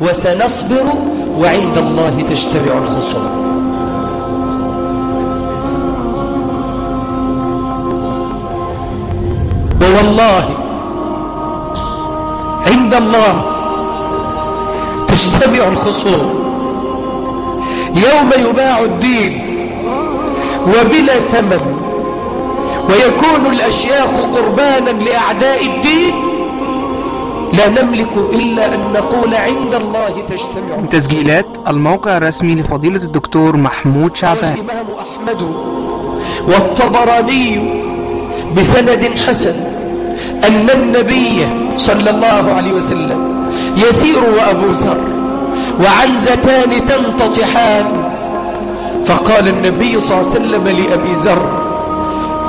وسنصبر وعند الله تجتمع الخصوم. ووالله عند الله تجتمع الخصوم. يوم يباع الدين وبلا ثمن ويكون الأشياخ قربانا لأعداء الدين لا نملك إلا أن نقول عند الله تجتمع. تسجيلات الموقع الرسمي لفضيلة الدكتور محمود شعبان الإمام أحمد والطبراني بسند حسن أن النبي صلى الله عليه وسلم يسير وأبو ذر وعنزتان تنتطحان فقال النبي صلى الله عليه وسلم لأبي ذر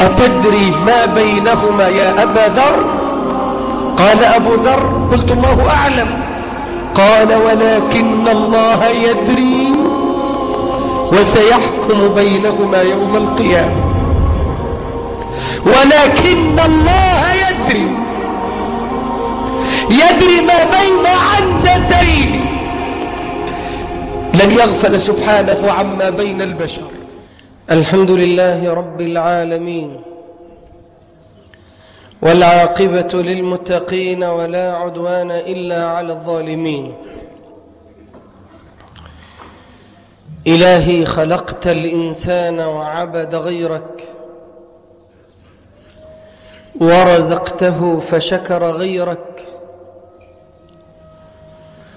أتدري ما بينهما يا أبا ذر? قال أبو ذر قلت الله أعلم. قال ولكن الله يدري وسيحكم بينهما يوم القيامة. ولكن الله يدري. يدري ما بين عنزتين. لن يغفل سبحانه عما بين البشر. الحمد لله رب العالمين. والعاقبة للمتقين ولا عدوان إلا على الظالمين. إلهي خلقت الإنسان وعبد غيرك ورزقته فشكر غيرك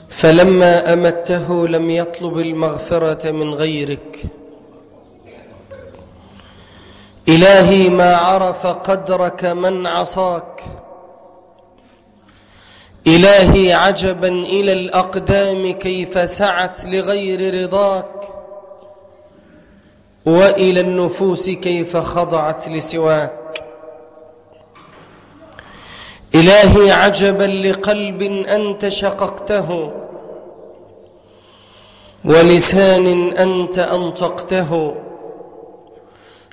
فلما أمته لم يطلب المغفرة من غيرك. إلهي ما عرف قدرك من عصاك. إلهي عجبا إلى الأقدام كيف سعت لغير رضاك. وإلى النفوس كيف خضعت لسواك. إلهي عجبا لقلب أنت شققته. ولسان أنت أنطقته.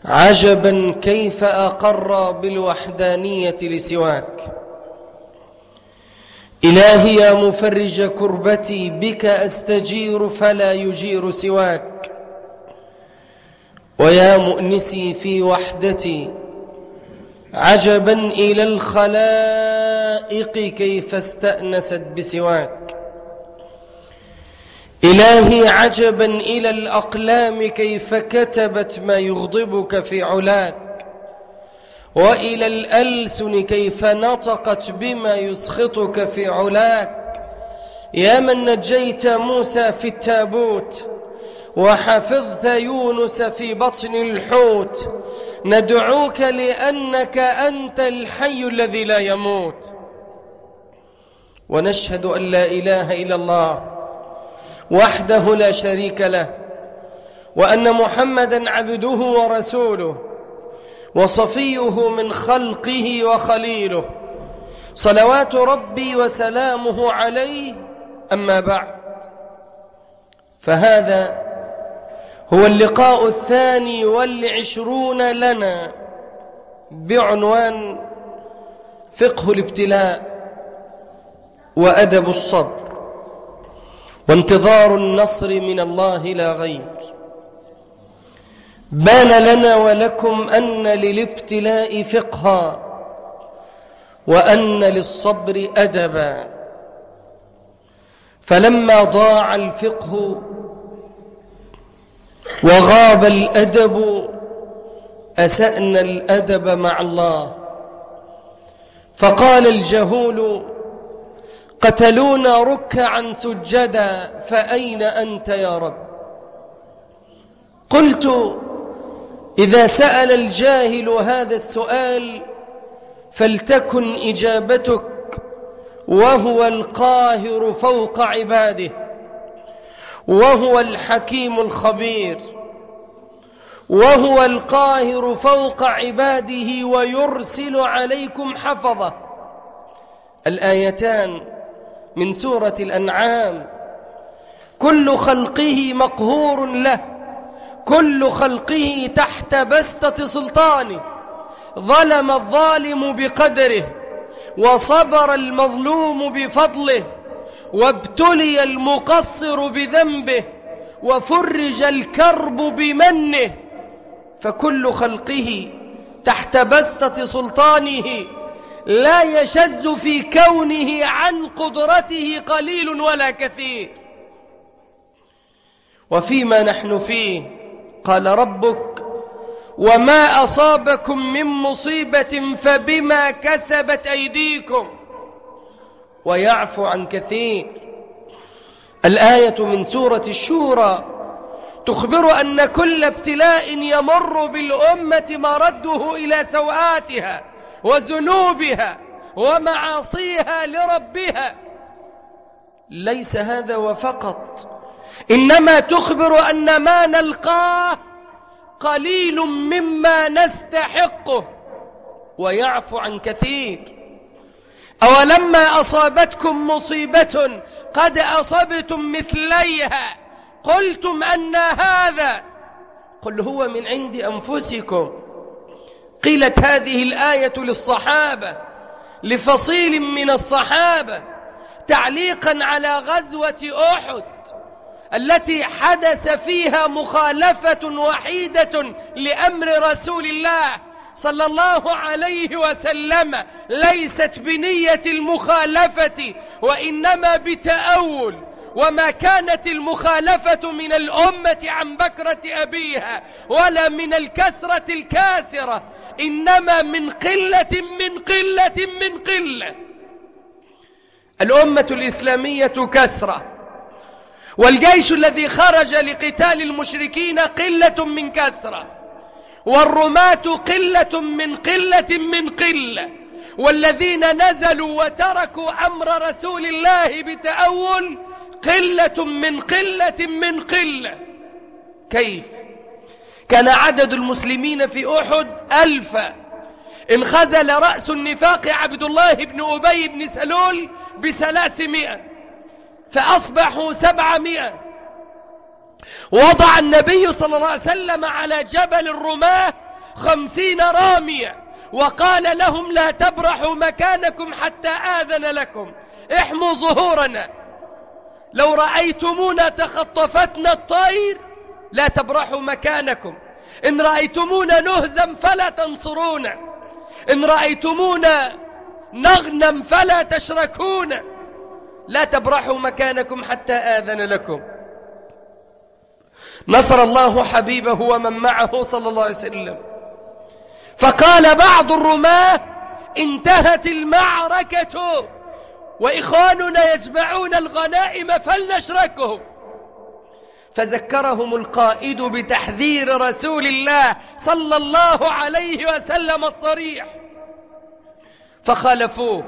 عجبا كيف أقر بالوحدانية لسواك. إلهي يا مفرج كربتي بك أستجير فلا يجير سواك. ويا مؤنسي في وحدتي عجبا إلى الخلائق كيف استأنست بسواك. إلهي عجبا إلى الأقلام كيف كتبت ما يغضبك في علاك وإلى الألسن كيف نطقت بما يسخطك في علاك. يا من نجيت موسى في التابوت وحفظت يونس في بطن الحوت. ندعوك لأنك أنت الحي الذي لا يموت. ونشهد أن لا إله إلا الله. وحده لا شريك له وأن محمدا عبده ورسوله وصفيه من خلقه وخليله. صلوات ربي وسلامه عليه أما بعد. فهذا هو اللقاء الثاني والعشرون لنا بعنوان فقه الابتلاء وأدب الصبر. وانتظار النصر من الله لا غير. بان لنا ولكم أن للابتلاء فقها وأن للصبر أدبا. فلما ضاع الفقه وغاب الأدب أسأنا الأدب مع الله. فقال الجهول قتلونا ركعا سجدا فأين أنت يا رب؟ قلت إذا سأل الجاهل هذا السؤال فلتكن إجابتك وهو القاهر فوق عباده وهو الحكيم الخبير وهو القاهر فوق عباده ويرسل عليكم حفظه. الآيتان من سورة الأنعام. كل خلقه مقهور له. كل خلقه تحت بستة سلطانه ظلم الظالم بقدره. وصبر المظلوم بفضله. وابتلي المقصر بذنبه. وفرج الكرب بمنه. فكل خلقه تحت بسطة سلطانه. لا يشز في كونه عن قدرته قليل ولا كثير. وفيما نحن فيه قال ربك وما أصابكم من مصيبة فبما كسبت أيديكم. ويعفو عن كثير. الآية من سورة الشورى تخبر أن كل ابتلاء يمر بالأمة مرده إلى سوآتها. وذنوبها ومعاصيها لربها. ليس هذا وفقط إنما تخبر أن ما نلقاه قليل مما نستحقه ويعفو عن كثير. أولما أصابتكم مصيبة قد أصبتم مثليها قلتم أن هذا قل هو من عند أنفسكم. قيلت هذه الآية للصحابة لفصيل من الصحابة تعليقا على غزوة أحد التي حدث فيها مخالفة وحيدة لأمر رسول الله صلى الله عليه وسلم ليست بنية المخالفة وإنما بتأول وما كانت المخالفة من الأمة عن بكرة أبيها ولا من الكسرة الكاسرة. إنما من قلة من قلة من قلة. الأمة الإسلامية كسرة والجيش الذي خرج لقتال المشركين قلة من كسرة والرماة قلة من قلة من قلة. والذين نزلوا وتركوا أمر رسول الله بتأول قلة من قلة من قلة. كيف؟ كان عدد المسلمين في أحد ألفا انخزل رأس النفاق عبد الله بن أبي بن سلول بثلاثمائة فأصبحوا سبعمائة. وضع النبي صلى الله عليه وسلم على جبل الرماة خمسين رامية وقال لهم لا تبرحوا مكانكم حتى آذن لكم احموا ظهورنا. لو رأيتمونا تخطفتنا الطير لا تبرحوا مكانكم. إن رأيتمونا نهزم فلا تنصرونا. إن رأيتمونا نغنم فلا تشركونا. لا تبرحوا مكانكم حتى آذن لكم. نصر الله حبيبه ومن معه صلى الله عليه وسلم. فقال بعض الرماة انتهت المعركة وإخواننا يجمعون الغنائم فلنشركهم. فذكرهم القائد بتحذير رسول الله صلى الله عليه وسلم الصريح. فخالفوه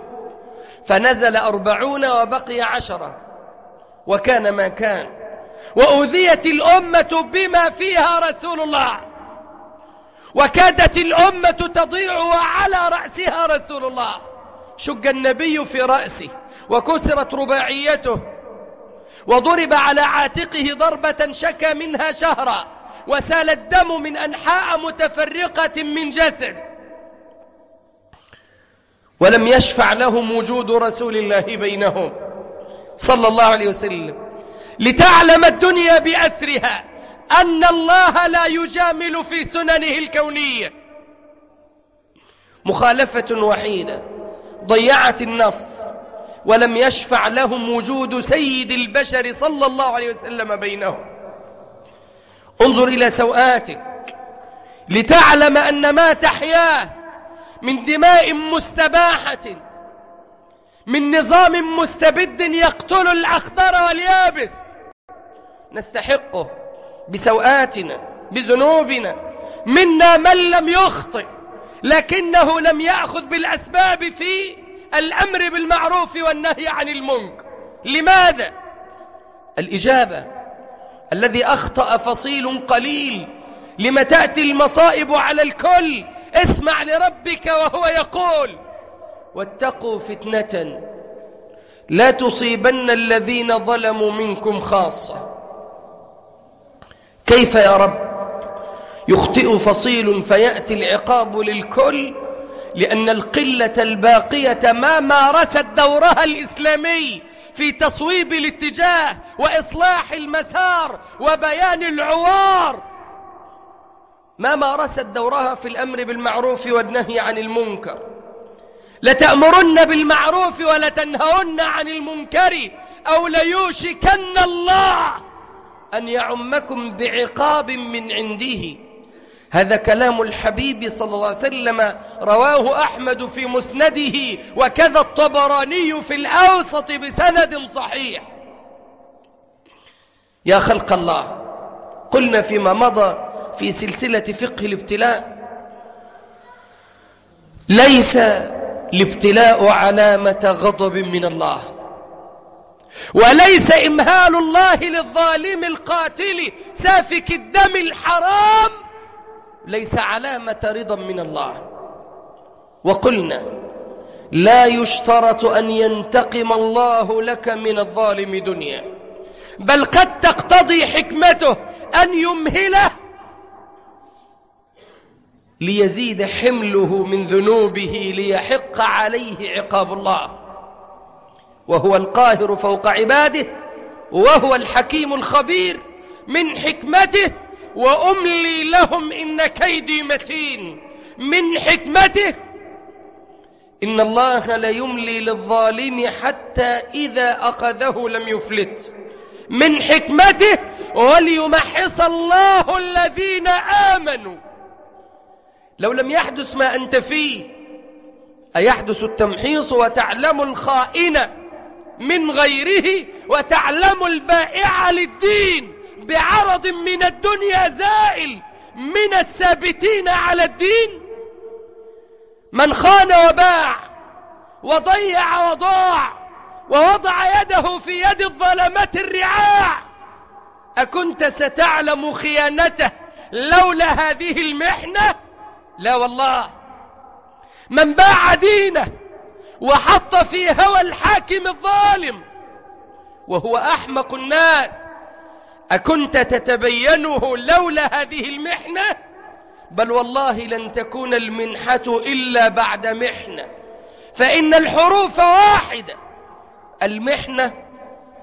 فنزل أربعون وبقي عشرة وكان ما كان وأوذيت الأمة بما فيها رسول الله وكادت الأمة تضيع وعلى رأسها رسول الله. شق النبي في رأسه وكسرت رباعيته وضرب على عاتقه ضربة شكى منها شهرا وسال الدم من أنحاء متفرقة من جسد. ولم يشفع لهم وجود رسول الله بينهم. صلى الله عليه وسلم. لتعلم الدنيا بأسرها أن الله لا يجامل في سننه الكونية. مخالفة وحيدة. ضيعت النصر ولم يشفع لهم وجود سيد البشر صلى الله عليه وسلم بينهم. انظر إلى سوآتك لتعلم أن ما تحياه من دماء مستباحة من نظام مستبد يقتل الأخضر واليابس. نستحقه بسوآتنا بذنوبنا. منا من لم يخطئ لكنه لم يأخذ بالأسباب في الأمر بالمعروف والنهي عن المنكر. لماذا؟ الإجابة الذي أخطأ فصيل قليل لم تأتي المصائب على الكل اسمع لربك وهو يقول واتقوا فتنة لا تصيبن الذين ظلموا منكم خاصة. كيف يا رب؟ يخطئ فصيل فيأتي العقاب للكل لأن القلة الباقية ما مارست دورها الإسلامي في تصويب الاتجاه وإصلاح المسار وبيان العوار. ما مارست دورها في الأمر بالمعروف والنهي عن المنكر. لتأمرن بالمعروف ولتنهون عن المنكر أو ليوشكن الله أن يعمكم بعقاب من عنده. هذا كلام الحبيب صلى الله عليه وسلم رواه أحمد في مسنده وكذا الطبراني في الأوسط بسند صحيح. يا خلق الله قلنا فيما مضى في سلسلة فقه الابتلاء. ليس الابتلاء علامة غضب من الله وليس إمهال الله للظالم القاتل سافك الدم الحرام ليس علامة رضا من الله. وقلنا لا يشترط أن ينتقم الله لك من الظالم دنيا بل قد تقتضي حكمته أن يمهله ليزيد حمله من ذنوبه ليحق عليه عقاب الله. وهو القاهر فوق عباده وهو الحكيم الخبير من حكمته وأملي لهم إن كيدي متين. من حكمته إن الله ليملي للظالم حتى إذا أخذه لم يفلت. من حكمته وليمحص الله الذين آمنوا. لو لم يحدث ما أنت فيه أيحدث التمحيص وتعلم الخائن من غيره وتعلم البائع للدين. بعرض من الدنيا زائل من الثابتين على الدين؟ من خان وباع وضيع وضاع ووضع يده في يد الظلمة الرعاع أكنت ستعلم خيانته لولا هذه المحنة؟ لا والله. من باع دينه وحط في هوى الحاكم الظالم وهو أحمق الناس أكنت تتبينه لولا هذه المحنة؟ بل والله لن تكون المنحة إلا بعد محنة. فإن الحروف واحدة. المحنة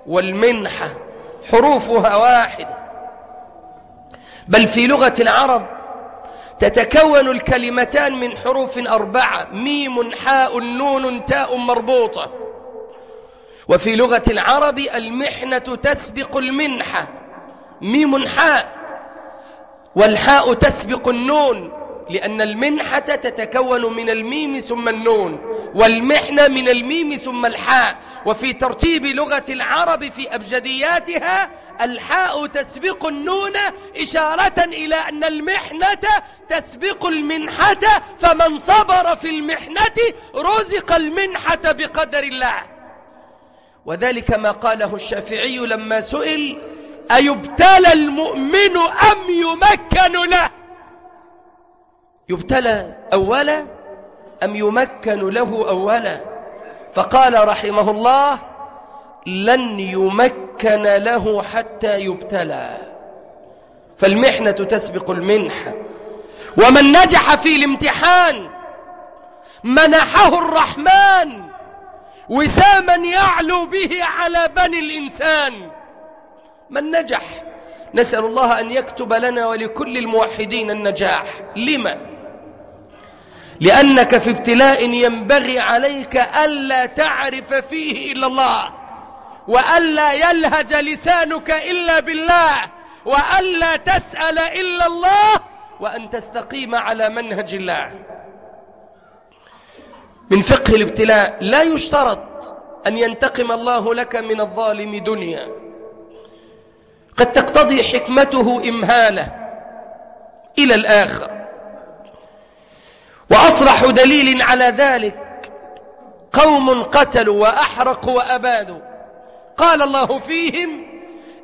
والمنحة حروفها واحدة. بل في لغة العرب تتكون الكلمتان من حروف أربعة. ميم حاء نون تاء مربوطة. وفي لغة العرب المحنة تسبق المنحة. ميم حاء والحاء تسبق النون لأن المنحة تتكون من الميم ثم النون والمحنة من الميم ثم الحاء. وفي ترتيب لغة العرب في أبجدياتها الحاء تسبق النون إشارة إلى أن المحنة تسبق المنحة فمن صبر في المحنة رزق المنحة بقدر الله. وذلك ما قاله الشافعي لما سئل أيبتلى المؤمن أم يمكن له؟ يبتلى أولا أم يمكن له أولا؟ فقال رحمه الله لن يمكن له حتى يبتلى. فالمحنة تسبق المنحة ومن نجح في الامتحان منحه الرحمن وساما يعلو به على بني الإنسان. من نجح. نسأل الله أن يكتب لنا ولكل الموحدين النجاح. لما؟ لأنك في ابتلاء ينبغي عليك ألا تعرف فيه إلا الله وألا يلهج لسانك إلا بالله وألا تسأل إلا الله وأن تستقيم على منهج الله. من فقه الابتلاء لا يشترط أن ينتقم الله لك من الظالم دنيا. قد تقتضي حكمته إمهاله إلى الآخر. وأصرح دليل على ذلك قوم قتلوا وأحرقوا وأبادوا. قال الله فيهم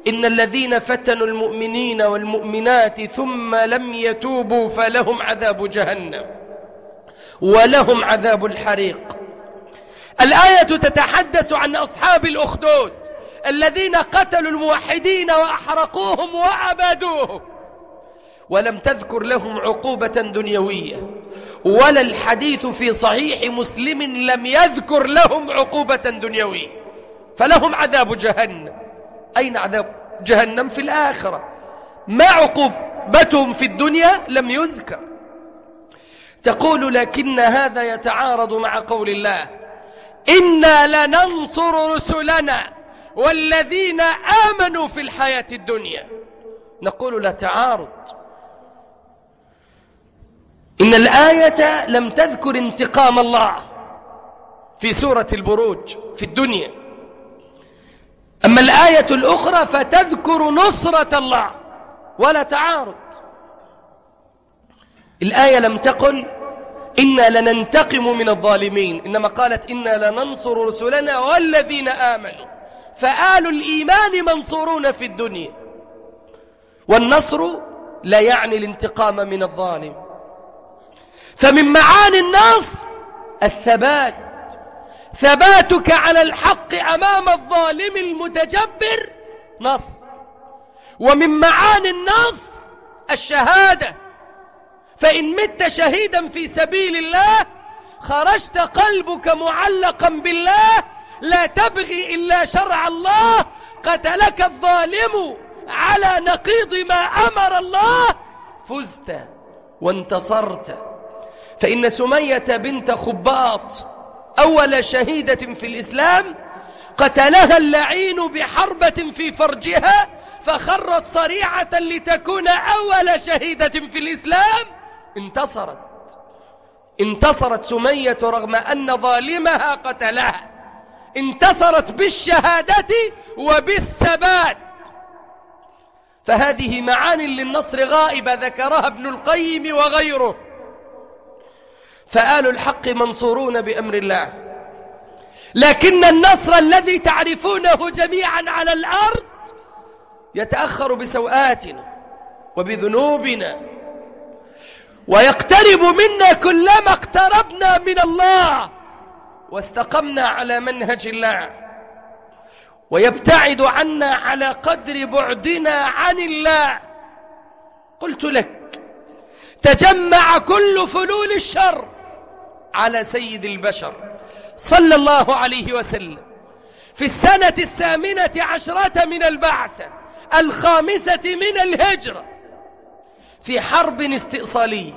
إن الذين فتنوا المؤمنين والمؤمنات ثم لم يتوبوا فلهم عذاب جهنم ولهم عذاب الحريق. الآية تتحدث عن أصحاب الأخدود. الذين قتلوا الموحدين وأحرقوهم وأبادوهم. ولم تذكر لهم عقوبة دنيوية. ولا الحديث في صحيح مسلم لم يذكر لهم عقوبة دنيوية. فلهم عذاب جهنم. أين عذاب جهنم في الآخرة؟ ما عقوبتهم في الدنيا لم يذكر. تقول لكن هذا يتعارض مع قول الله. إنا لننصر رسلنا. والذين آمنوا في الحياة الدنيا. نقول لا تعارض. إن الآية لم تذكر انتقام الله في سورة البروج في الدنيا. أما الآية الأخرى فتذكر نصرة الله ولا تعارض. الآية لم تقل إنا لننتقم من الظالمين. إنما قالت إنا لننصر رسلنا والذين آمنوا. فآل الإيمان منصورون في الدنيا. والنصر لا يعني الانتقام من الظالم. فمن معاني النصر الثبات. ثباتك على الحق أمام الظالم المتجبر نصر ومن معاني النصر الشهادة. فإن مت شهيدا في سبيل الله خرجت قلبك معلقا بالله لا تبغي إلا شرع الله قتلك الظالم على نقيض ما أمر الله. فزت وانتصرت. فإن سمية بنت خباط أول شهيدة في الإسلام قتلها اللعين بحربة في فرجها فخرت صريعة لتكون أول شهيدة في الإسلام. انتصرت. انتصرت سمية رغم أن ظالمها قتلها. انتصرت بالشهادة وبالثبات. فهذه معان للنصر غائبة ذكرها ابن القيم وغيره. فآل الحق منصورون بأمر الله. لكن النصر الذي تعرفونه جميعا على الأرض يتأخر بسوآتنا وبذنوبنا. ويقترب منا كلما اقتربنا من الله. واستقمنا على منهج الله ويبتعد عنا على قدر بعدنا عن الله. قلت لك تجمع كل فلول الشر على سيد البشر صلى الله عليه وسلم. في السنة الثامنة عشرة من البعثة الخامسة من الهجرة في حرب استئصالية.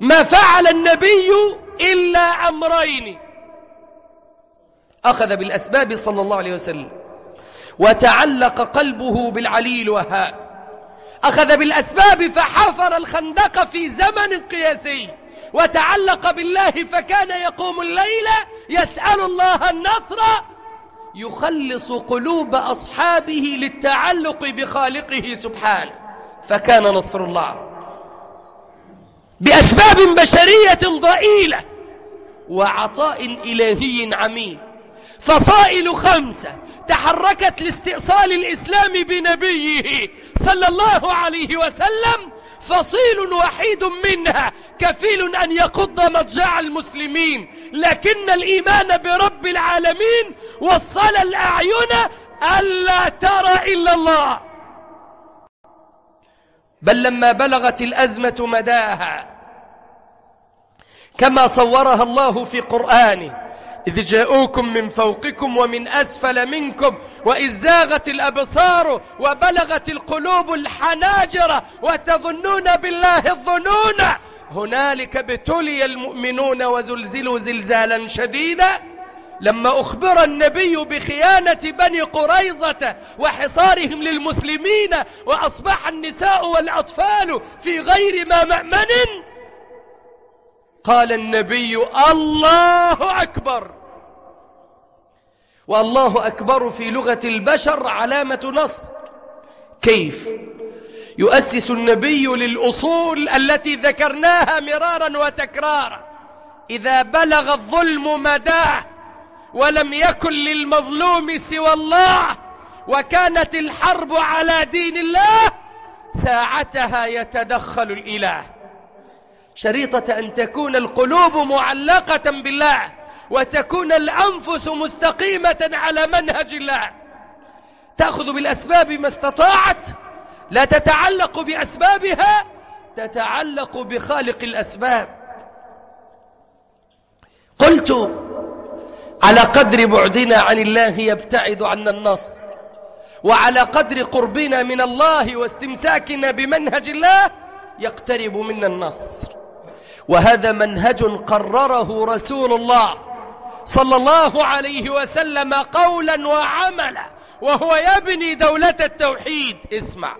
ما فعل النبي إلا أمرين. أخذ بالأسباب صلى الله عليه وسلم. وتعلق قلبه بالعلي الوهاب أخذ بالأسباب فحفر الخندق في زمن قياسي. وتعلق بالله فكان يقوم الليل يسأل الله النصر يخلص قلوب أصحابه للتعلق بخالقه سبحانه. فكان نصر الله. بأسباب بشرية ضئيلة وعطاء إلهي عميم فصائل خمسة تحركت لاستئصال الإسلام بنبيه صلى الله عليه وسلم فصيل وحيد منها كفيل أن يقض مضجع المسلمين لكن الإيمان برب العالمين وصل الأعين ألا ترى إلا الله. بل لما بلغت الأزمة مداها كما صورها الله في قرآنه إذ جاءوكم من فوقكم ومن أسفل منكم وإذ زاغت الأبصار وبلغت القلوب الحناجر وتظنون بالله الظنون. هنالك ابتلي المؤمنون وزلزلوا زلزالا شديدا. لما أخبر النبي بخيانة بني قريظة وحصارهم للمسلمين وأصبح النساء والأطفال في غير ما مأمن قال النبي الله أكبر. والله أكبر في لغة البشر علامة نصر. كيف؟ يؤسس النبي للأصول التي ذكرناها مرارا وتكرارا. إذا بلغ الظلم مداه ولم يكن للمظلوم سوى الله وكانت الحرب على دين الله ساعتها يتدخل الإله. شريطة أن تكون القلوب معلقة بالله. وتكون الأنفس مستقيمة على منهج الله. تأخذ بالأسباب ما استطاعت لا تتعلق بأسبابها تتعلق بخالق الأسباب. قلت على قدر بعدنا عن الله يبتعد عنا النصر وعلى قدر قربنا من الله واستمساكنا بمنهج الله يقترب منا النصر. وهذا منهج قرره رسول الله. صلى الله عليه وسلم قولا وعملا وهو يبني دولة التوحيد. اسمع.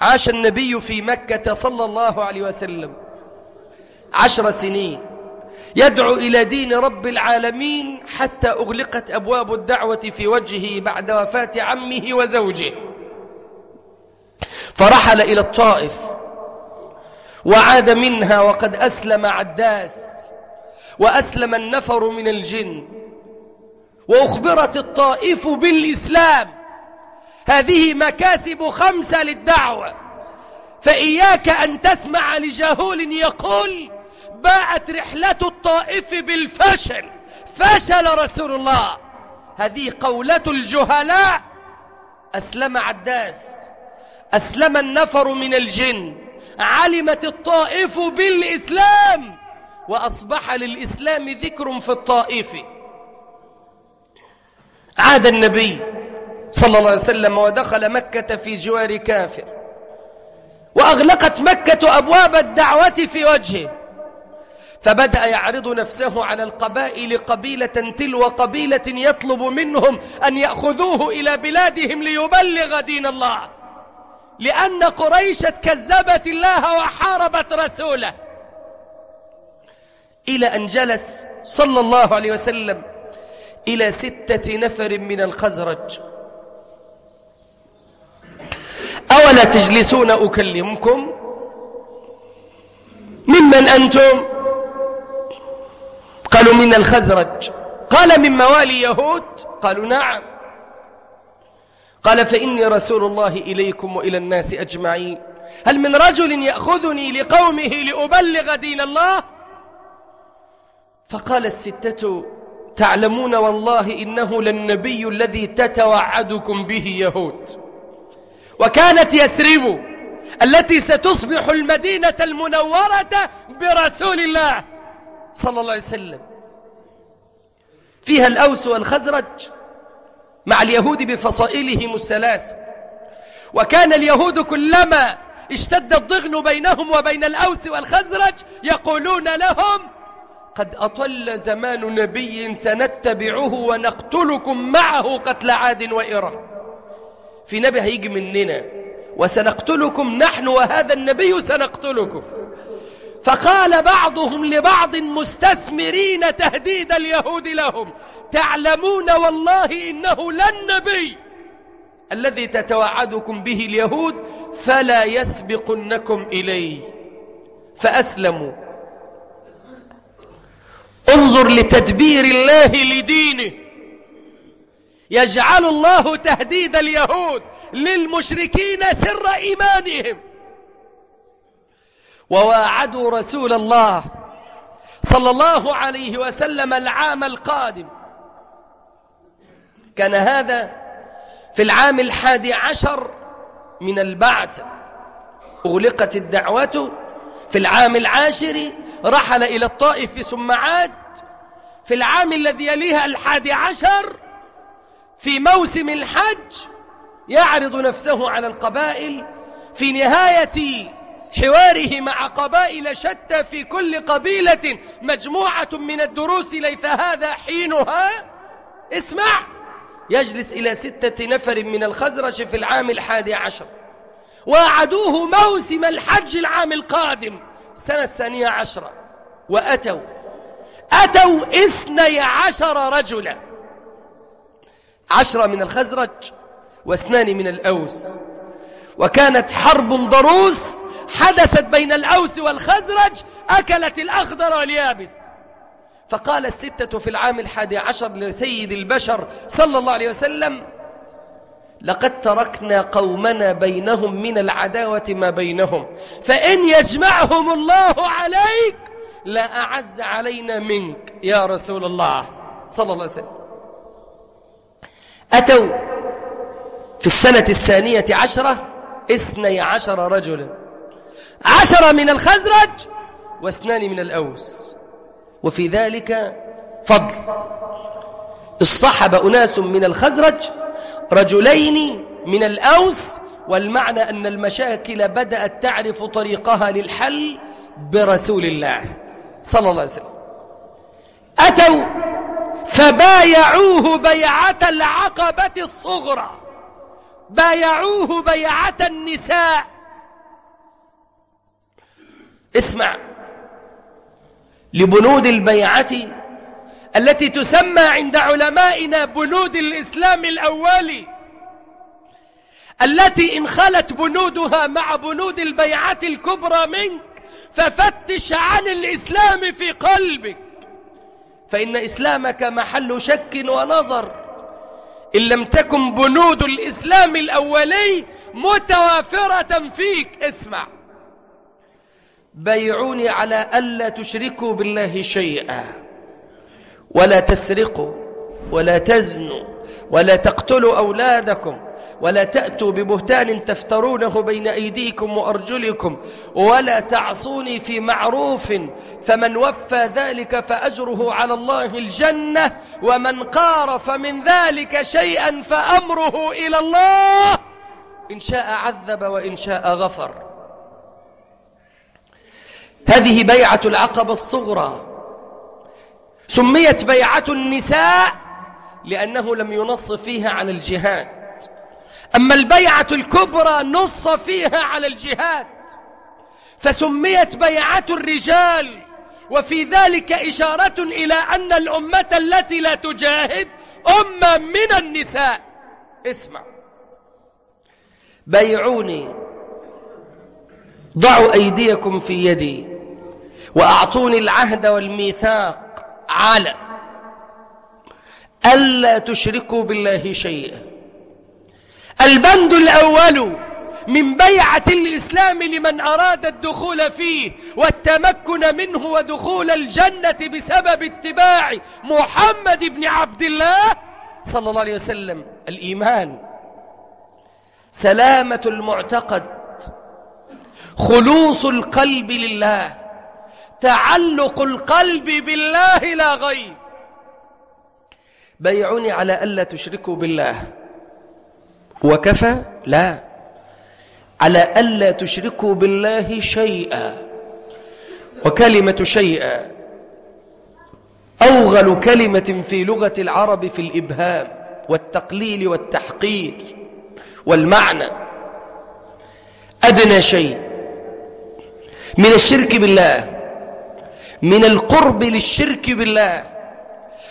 عاش النبي في مكة صلى الله عليه وسلم عشر سنين. يدعو إلى دين رب العالمين حتى أغلقت أبواب الدعوة في وجهه بعد وفاة عمه وزوجه. فرحل إلى الطائف وعاد منها وقد أسلم عداس. وأسلم النفر من الجن. وأخبرت الطائف بالإسلام. هذه مكاسب خمسة للدعوة. فإياك أن تسمع لجهول يقول باءت رحلة الطائف بالفشل. فشل رسول الله. هذه قولة الجهلاء. أسلم عداس. أسلم النفر من الجن. علمت الطائف بالإسلام. وأصبح للإسلام ذكر في الطائف. عاد النبي صلى الله عليه وسلم ودخل مكة في جوار كافر. وأغلقت مكة أبواب الدعوة في وجهه. فبدأ يعرض نفسه على القبائل قبيلة تلو قبيلة يطلب منهم أن يأخذوه إلى بلادهم ليبلغ دين الله. لأن قريش كذبت الله وحاربت رسوله. إلى أن جلس صلى الله عليه وسلم إلى ستة نفر من الخزرج. أولا تجلسون أكلمكم؟ ممن أنتم؟ قالوا من الخزرج. قال من موالي يهود؟ قالوا نعم. قال فإني رسول الله إليكم وإلى الناس أجمعين. هل من رجل يأخذني لقومه لأبلغ دين الله؟ فقال الستة تعلمون والله إنه للنبي الذي تتوعدكم به يهود. وكانت يسرب التي ستصبح المدينة المنورة برسول الله صلى الله عليه وسلم. فيها الأوس والخزرج مع اليهود بفصائلهم الثلاثة وكان اليهود كلما اشتد الضغن بينهم وبين الأوس والخزرج يقولون لهم قد أطل زمان نبي سنتبعه ونقتلكم معه قتل عاد وإرم في نبي هيجي مننا وسنقتلكم نحن وهذا النبي سنقتلكم. فقال بعضهم لبعض مستثمرين تهديد اليهود لهم تعلمون والله إنه للنبي الذي تتوعدكم به اليهود فلا يسبقنكم إليه. فأسلموا. انظر لتدبير الله لدينه. يجعل الله تهديد اليهود للمشركين سر إيمانهم. وواعدوا رسول الله صلى الله عليه وسلم العام القادم. كان هذا في العام الحادي عشر من البعث. أغلقت الدعوة في العام العاشر رحل إلى الطائف ثم عاد في العام الذي يليها الحادي عشر في موسم الحج يعرض نفسه على القبائل في نهاية حواره مع قبائل شتى في كل قبيلة مجموعة من الدروس ليس هذا حينها. اسمع يجلس إلى ستة نفر من الخزرج في العام الحادي عشر. وعدوه موسم الحج العام القادم. السنة الثانية عشرة. وأتوا. أتوا اثني عشر رجلا. عشرة من الخزرج واثنان من الأوس. وكانت حرب ضروس حدثت بين الأوس والخزرج أكلت الأخضر واليابس. فقال الستة في العام الحادي عشر لسيد البشر صلى الله عليه وسلم لقد تركنا قومنا بينهم من العداوة ما بينهم. فإن يجمعهم الله عليك لا أعز علينا منك يا رسول الله. صلى الله عليه وسلم. أتوا في السنة الثانية عشرة اثني عشر رجلا. عشرة من الخزرج واثنان من الأوس. وفي ذلك فضل. الصحب أناس من الخزرج رجلين من الأوس والمعنى أن المشاكل بدأت تعرف طريقها للحل برسول الله صلى الله عليه وسلم. أتوا فبايعوه بيعة العقبة الصغرى. بايعوه بيعة النساء. اسمع لبنود البيعة التي تسمى عند علمائنا بنود الإسلام الأولي التي إن خلت بنودها مع بنود البيعة الكبرى منك ففتش عن الإسلام في قلبك. فإن إسلامك محل شك ونظر. إن لم تكن بنود الإسلام الأولي متوافرة فيك. اسمع. بيعوني على ألا تشركوا بالله شيئا. ولا تسرقوا ولا تزنوا ولا تقتلوا أولادكم ولا تأتوا ببهتان تفترونه بين أيديكم وأرجلكم ولا تعصوني في معروف فمن وفى ذلك فأجره على الله الجنة ومن قارف من ذلك شيئا فأمره إلى الله. إن شاء عذب وإن شاء غفر. هذه بيعة العقبة الصغرى. سميت بيعة النساء لأنه لم ينص فيها على الجهاد. أما البيعة الكبرى نص فيها على الجهاد. فسميت بيعة الرجال وفي ذلك إشارة إلى أن الأمة التي لا تجاهد أمة من النساء. اسمع. بيعوني. ضعوا أيديكم في يدي وأعطوني العهد والميثاق على ألا تشركوا بالله شيئا. البند الأول من بيعة الإسلام لمن أراد الدخول فيه والتمكن منه ودخول الجنة بسبب اتباع محمد بن عبد الله صلى الله عليه وسلم. الإيمان. سلامة المعتقد. خلوص القلب لله. تعلق القلب بالله لا غير بيعني على ألا تشركوا بالله. وكفى؟ لا. على ألا تشركوا بالله شيئا. وكلمة شيئا. أوغل كلمة في لغة العرب في الإبهام والتقليل والتحقير والمعنى. أدنى شيء من الشرك بالله. من القرب للشرك بالله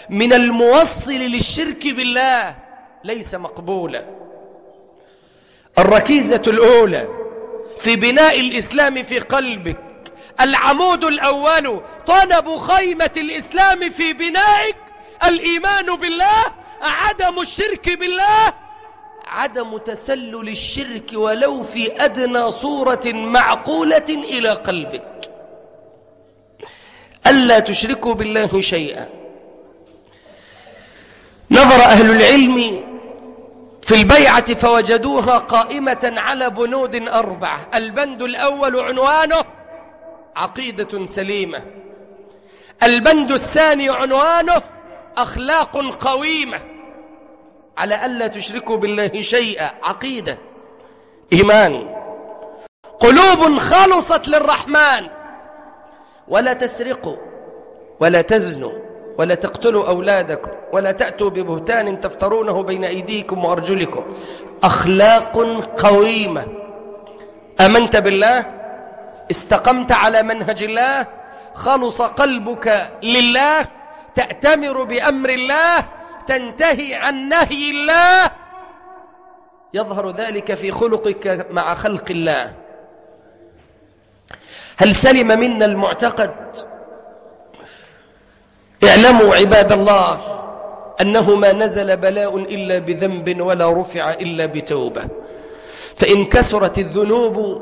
من الموصل للشرك بالله ليس مقبولا. الركيزة الأولى في بناء الإسلام في قلبك العمود الأول طلب خيمة الإسلام في بنائك الإيمان بالله عدم الشرك بالله عدم تسلل الشرك ولو في أدنى صورة معقولة إلى قلبك. ألا تشركوا بالله شيئا. نظر أهل العلم في البيعة فوجدوها قائمة على بنود أربعة. البند الأول عنوانه عقيدة سليمة. البند الثاني عنوانه أخلاق قويمة. على ألا تشركوا بالله شيئا. عقيدة. إيمان. قلوب خلصت للرحمن. ولا تسرقوا ولا تزنوا ولا تقتلوا أولادكم ولا تأتوا ببهتان تفترونه بين أيديكم وأرجلكم. أخلاق قويمة. أمنت بالله؟ استقمت على منهج الله؟ خلص قلبك لله؟ تأتمر بأمر الله؟ تنتهي عن نهي الله؟ يظهر ذلك في خلقك مع خلق الله. هل سلم منا المعتقد؟ اعلموا عباد الله أنه ما نزل بلاء إلا بذنب ولا رفع إلا بتوبة. فإن كثرت الذنوب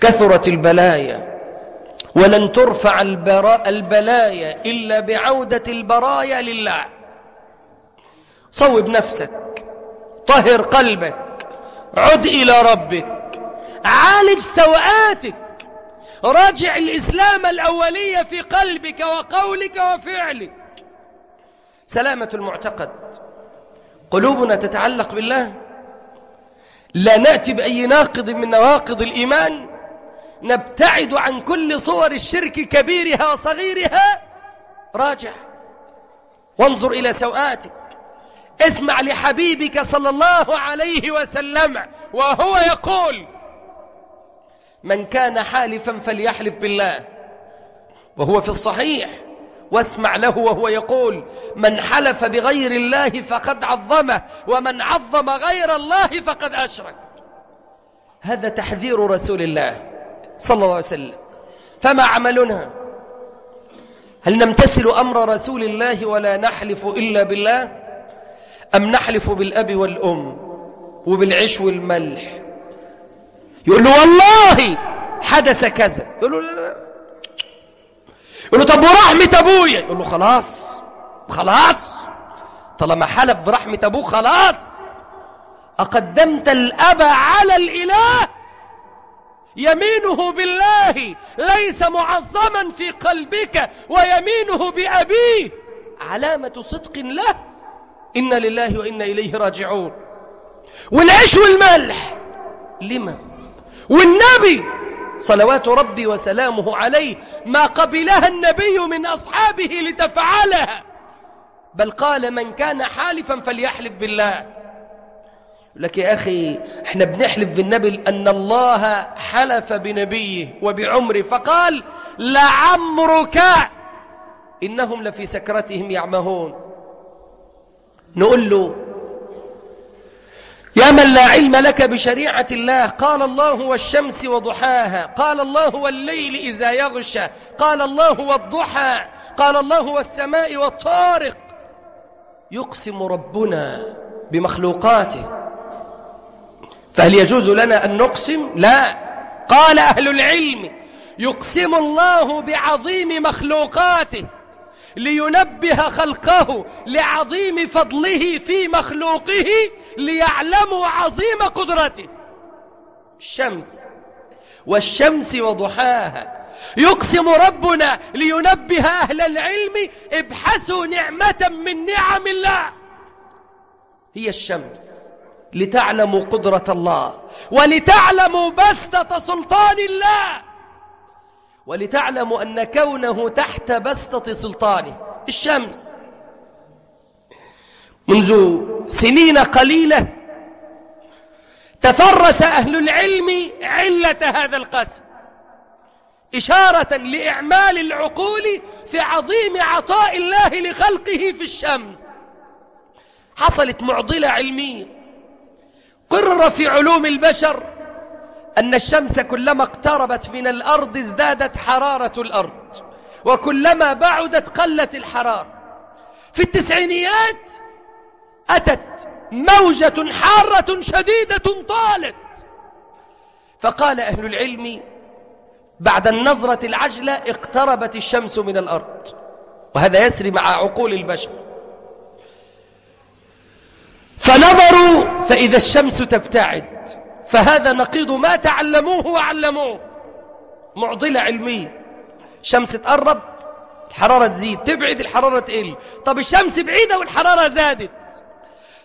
كثرت البلايا. ولن ترفع البلايا إلا بعودة البرايا لله. صوب نفسك طهر قلبك عد إلى ربك. عالج سوءاتك. راجع الإسلام الأولية في قلبك وقولك وفعلك. سلامة المعتقد. قلوبنا تتعلق بالله. لا نأتي بأي ناقض من نواقض الإيمان. نبتعد عن كل صور الشرك كبيرها وصغيرها. راجع. وانظر إلى سوآتك اسمع لحبيبك صلى الله عليه وسلم وهو يقول من كان حالفا فليحلف بالله. وهو في الصحيح. واسمع له وهو يقول من حلف بغير الله فقد عظمه ومن عظم غير الله فقد أشرك. هذا تحذير رسول الله صلى الله عليه وسلم. فما عملنا؟ هل نمتثل أمر رسول الله ولا نحلف إلا بالله؟ أم نحلف بالأب والأم وبالعيش والملح؟ يقول له والله حدث كذا. يقول له لا لا يقول له طب ورحمة أبويا. يقول له خلاص خلاص. طالما حلف برحمة أبوه خلاص. أقدمت الأب على الإله. يمينه بالله ليس معظما في قلبك ويمينه بأبيه. علامة صدق له. إنا لله وإنا إليه راجعون. والعيش والملح. لما؟ والنبي صلوات ربي وسلامه عليه ما قبلها النبي من أصحابه لتفعلها بل قال من كان حالفا فليحلف بالله. لك يا أخي إحنا بنحلف بالنبي أن الله حلف بنبيه وبعمره فقال لعمرك إنهم لفي سكرتهم يعمهون. نقول له يا من لا علم لك بشريعة الله قال الله والشمس وضحاها قال الله والليل إذا يغشى قال الله والضحى قال الله والسماء والطارق. يقسم ربنا بمخلوقاته. فهل يجوز لنا أن نقسم؟ لا. قال أهل العلم يقسم الله بعظيم مخلوقاته. لينبه خلقه لعظيم فضله في مخلوقه ليعلموا عظيم قدرته. الشمس والشمس وضحاها. يقسم ربنا لينبه أهل العلم ابحثوا نعمة من نعم الله. هي الشمس لتعلموا قدرة الله ولتعلموا بسطة سلطان الله. ولتعلموا أن كونه تحت بسطة سلطانه. الشمس. منذ سنين قليلة تفرس أهل العلم علة هذا القسم. إشارة لإعمال العقول في عظيم عطاء الله لخلقه في الشمس. حصلت معضلة علمية. قرر في علوم البشر أن الشمس كلما اقتربت من الأرض ازدادت حرارة الأرض وكلما بعدت قلت الحرارة. في التسعينيات أتت موجة حارة شديدة طالت. فقال أهل العلم بعد النظرة العجلة اقتربت الشمس من الأرض. وهذا يسري مع عقول البشر. فنظروا فإذا الشمس تبتعد فهذا نقيض ما تعلموه وعلموه. معضلة علمية. الشمس تقرب الحرارة تزيد. تبعد الحرارة تقل. طب الشمس بعيدة والحرارة زادت.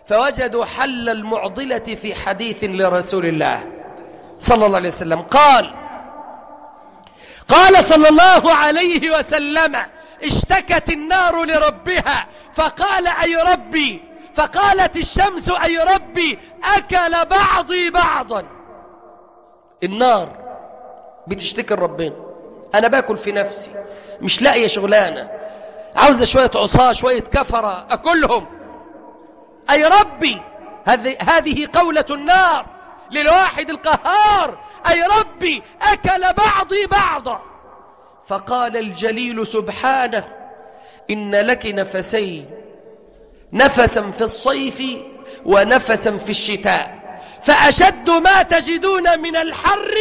فوجدوا حل المعضلة في حديث لرسول الله صلى الله عليه وسلم. قال قال صلى الله عليه وسلم اشتكت النار لربها فقال أي ربي؟ فقالت الشمس أي ربي؟ أكل بعضي بعضا. النار بتشتكي ربنا أنا باكل في نفسي. مش لاقية شغلانة. عاوزة شوية عصاة شوية كفرة. أكلهم. أي ربي هذه قولة النار للواحد القهار. أي ربي أكل بعضي بعضا. فقال الجليل سبحانه إن لك نفسين. نفسا في الصيف ونفسا في الشتاء. فأشد ما تجدون من الحر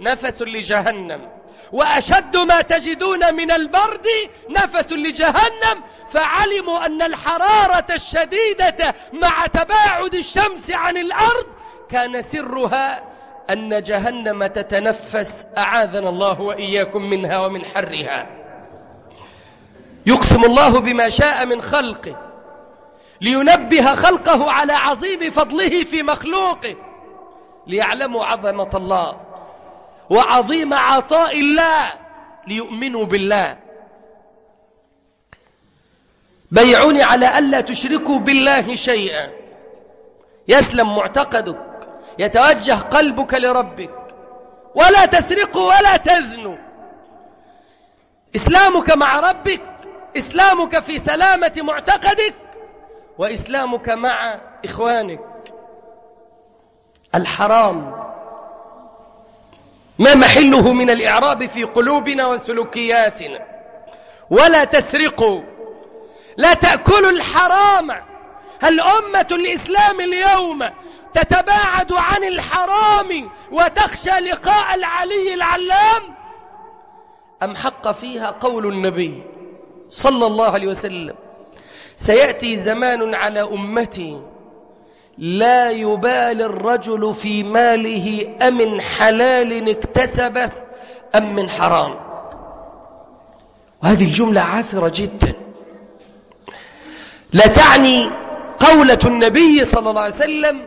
نفس لجهنم. وأشد ما تجدون من البرد نفس لجهنم. فعلموا أن الحرارة الشديدة مع تباعد الشمس عن الأرض كان سرها أن جهنم تتنفس أعاذنا الله وإياكم منها ومن حرها. يقسم الله بما شاء من خلقه. لينبه خلقه على عظيم فضله في مخلوقه ليعلموا عظمة الله وعظيم عطاء الله ليؤمنوا بالله. بيعوني على ألا تشركوا بالله شيئا. يسلم معتقدك يتوجه قلبك لربك. ولا تسرقوا ولا تزنوا. إسلامك مع ربك إسلامك في سلامة معتقدك وإسلامك مع إخوانك. الحرام. ما محله من الإعراب في قلوبنا وسلوكياتنا. ولا تسرقوا. لا تأكلوا الحرام. هل أمة الإسلام اليوم تتباعد عن الحرام وتخشى لقاء العلي العلام؟ أم حق فيها قول النبي صلى الله عليه وسلم؟ سيأتي زمان على أمتي لا يبالي الرجل في ماله أمن حلال اكتسبه أم من حرام. وهذه الجملة عسرة جدا. لا تعني قولة النبي صلى الله عليه وسلم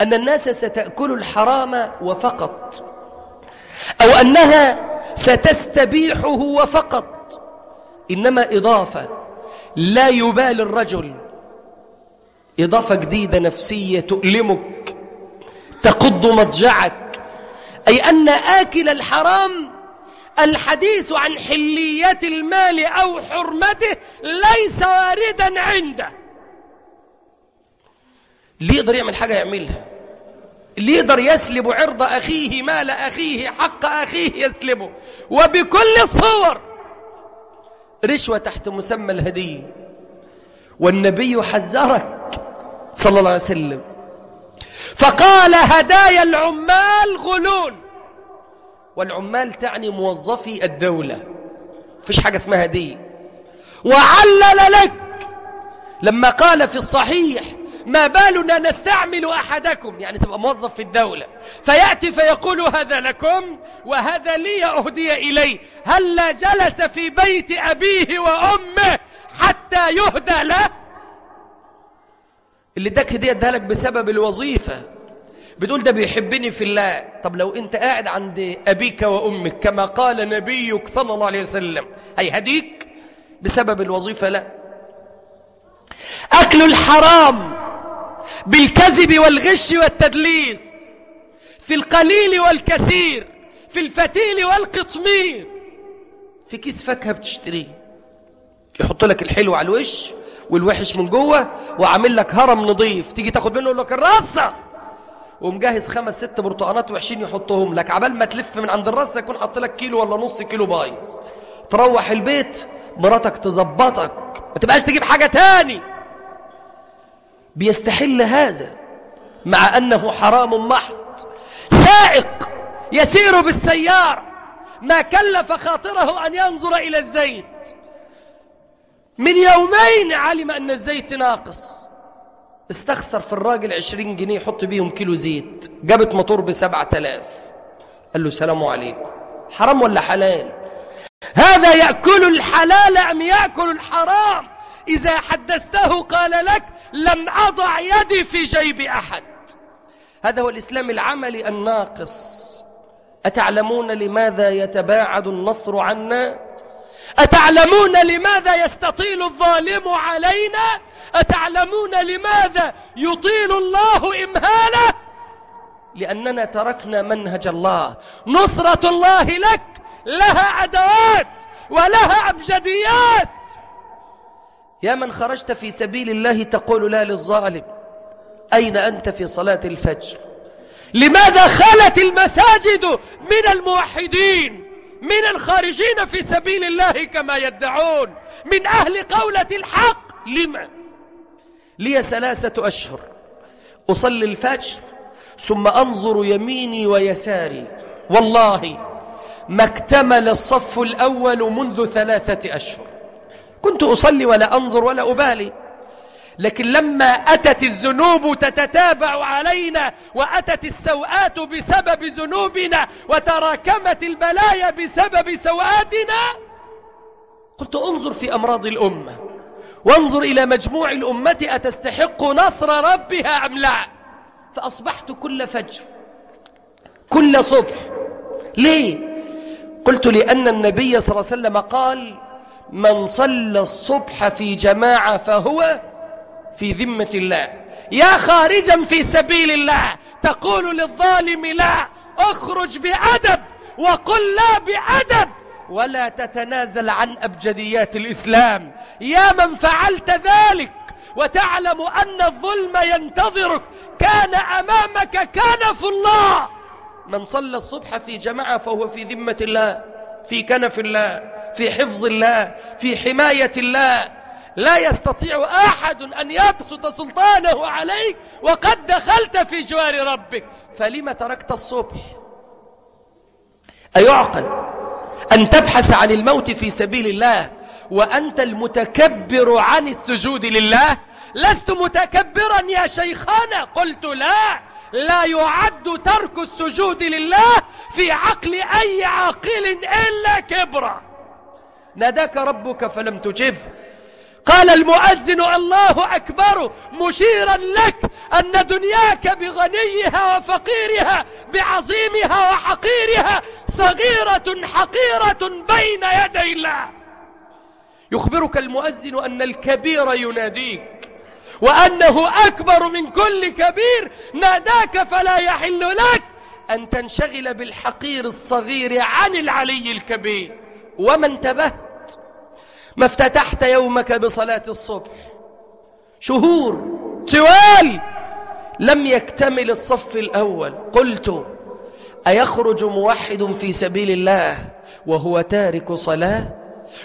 أن الناس ستأكل الحرام وفقط أو أنها ستستبيحه وفقط إنما إضافة لا يبالي الرجل. إضافة جديدة نفسية تؤلمك تقض مضجعك. أي أن آكل الحرام الحديث عن حلية المال أو حرمته ليس واردا عنده. اللي يقدر يعمل حاجة يعملها. اللي يقدر يسلب عرض أخيه مال أخيه حق أخيه يسلبه. وبكل الصور رشوة تحت مسمى الهدية والنبي حذرك صلى الله عليه وسلم. فقال هدايا العمال غلول. والعمال تعني موظفي الدولة. فيش حاجة اسمها هدية. وعلل لك. لما قال في الصحيح ما بالنا نستعمل أحدكم يعني تبقى موظف في الدولة. فيأتي فيقول هذا لكم وهذا لي أهدي إليه. هل جلس في بيت أبيه وأمه حتى يهدى له؟ اللي اداك هدية ادها لك بسبب الوظيفة. بتقول ده بيحبني في الله. طب لو انت قاعد عند أبيك وأمك كما قال نبيك صلى الله عليه وسلم هيهديك؟ بسبب الوظيفة لا. أكل الحرام بالكذب والغش والتدليس في القليل والكثير في الفتيل والقطمير. في كيس فاكهة بتشتريه. يحط لك الحلو على الوش والوحش من جوه وعامل لك هرم نظيف. تيجي تاخد منه يقول لك الرصة. ومجهز خمس ست برتقانات وحشين يحطهم لك. عبال ما تلف من عند الرصة يكون حط لك كيلو ولا نص كيلو بايظ. تروح البيت مراتك تظبطك. ما تبقاش تجيب حاجة تاني. بيستحل هذا مع أنه حرام محض. سائق يسير بالسيارة ما كلف خاطره أن ينظر إلى الزيت. من يومين علم أن الزيت ناقص. استخسر في الراجل عشرين جنيه يحط بيهم كيلو زيت. جابت موتور بسبعة آلاف. قال له سلام عليكم. حرام ولا حلال؟ هذا يأكل الحلال أم يأكل الحرام؟ إذا حدثته قال لك لم أضع يدي في جيب أحد. هذا هو الإسلام العملي الناقص. أتعلمون لماذا يتباعد النصر عنا؟ أتعلمون لماذا يستطيل الظالم علينا؟ أتعلمون لماذا يطيل الله إمهاله؟ لأننا تركنا منهج الله. نصرة الله لك لها أدوات ولها أبجديات. يا من خرجت في سبيل الله تقول لا للظالم. أين أنت في صلاة الفجر؟ لماذا خلت المساجد من الموحدين من الخارجين في سبيل الله كما يدعون؟ من أهل قولة الحق؟ لما لي ثلاثة أشهر. أصلي الفجر ثم أنظر يميني ويساري. والله ما اكتمل الصف الأول منذ ثلاثة أشهر. كنت أصلي ولا أنظر ولا أبالي. لكن لما أتت الذنوب تتتابع علينا وأتت السوءات بسبب ذنوبنا وتراكمت البلايا بسبب سوءاتنا قلت انظر في أمراض الأمة وانظر إلى مجموع الأمة أتستحق نصر ربها أم لا؟ فأصبحت كل فجر كل صبح. ليه؟ قلت لأن النبي صلى الله عليه وسلم قال من صلى الصبح في جماعة فهو في ذمة الله. يا خارجا في سبيل الله تقول للظالم لا اخرج بأدب وقل لا بأدب ولا تتنازل عن أبجديات الإسلام. يا من فعلت ذلك وتعلم أن الظلم ينتظرك كان أمامك كنف الله. من صلى الصبح في جماعة فهو في ذمة الله في كنف الله. في حفظ الله في حماية الله. لا يستطيع أحد أن يبسط سلطانه عليك وقد دخلت في جوار ربك. فلما تركت الصبح؟ أيعقل أن تبحث عن الموت في سبيل الله وأنت المتكبر عن السجود لله؟ لست متكبرا يا شيخنا قلت لا. لا يعد ترك السجود لله في عقل أي عاقل إلا كبرا ناداك ربك فلم تجبه قال المؤذن الله أكبر مشيرا لك أن دنياك بغنيها وفقيرها بعظيمها وحقيرها صغيرة حقيرة بين يدي الله. يخبرك المؤذن أن الكبير يناديك وأنه أكبر من كل كبير. ناداك فلا يحل لك أن تنشغل بالحقير الصغير عن العلي الكبير. وما انتبهت؟ ما افتتحت يومك بصلاة الصبح. شهور طوال لم يكتمل الصف الأول. قلت أيخرج موحد في سبيل الله وهو تارك صلاة؟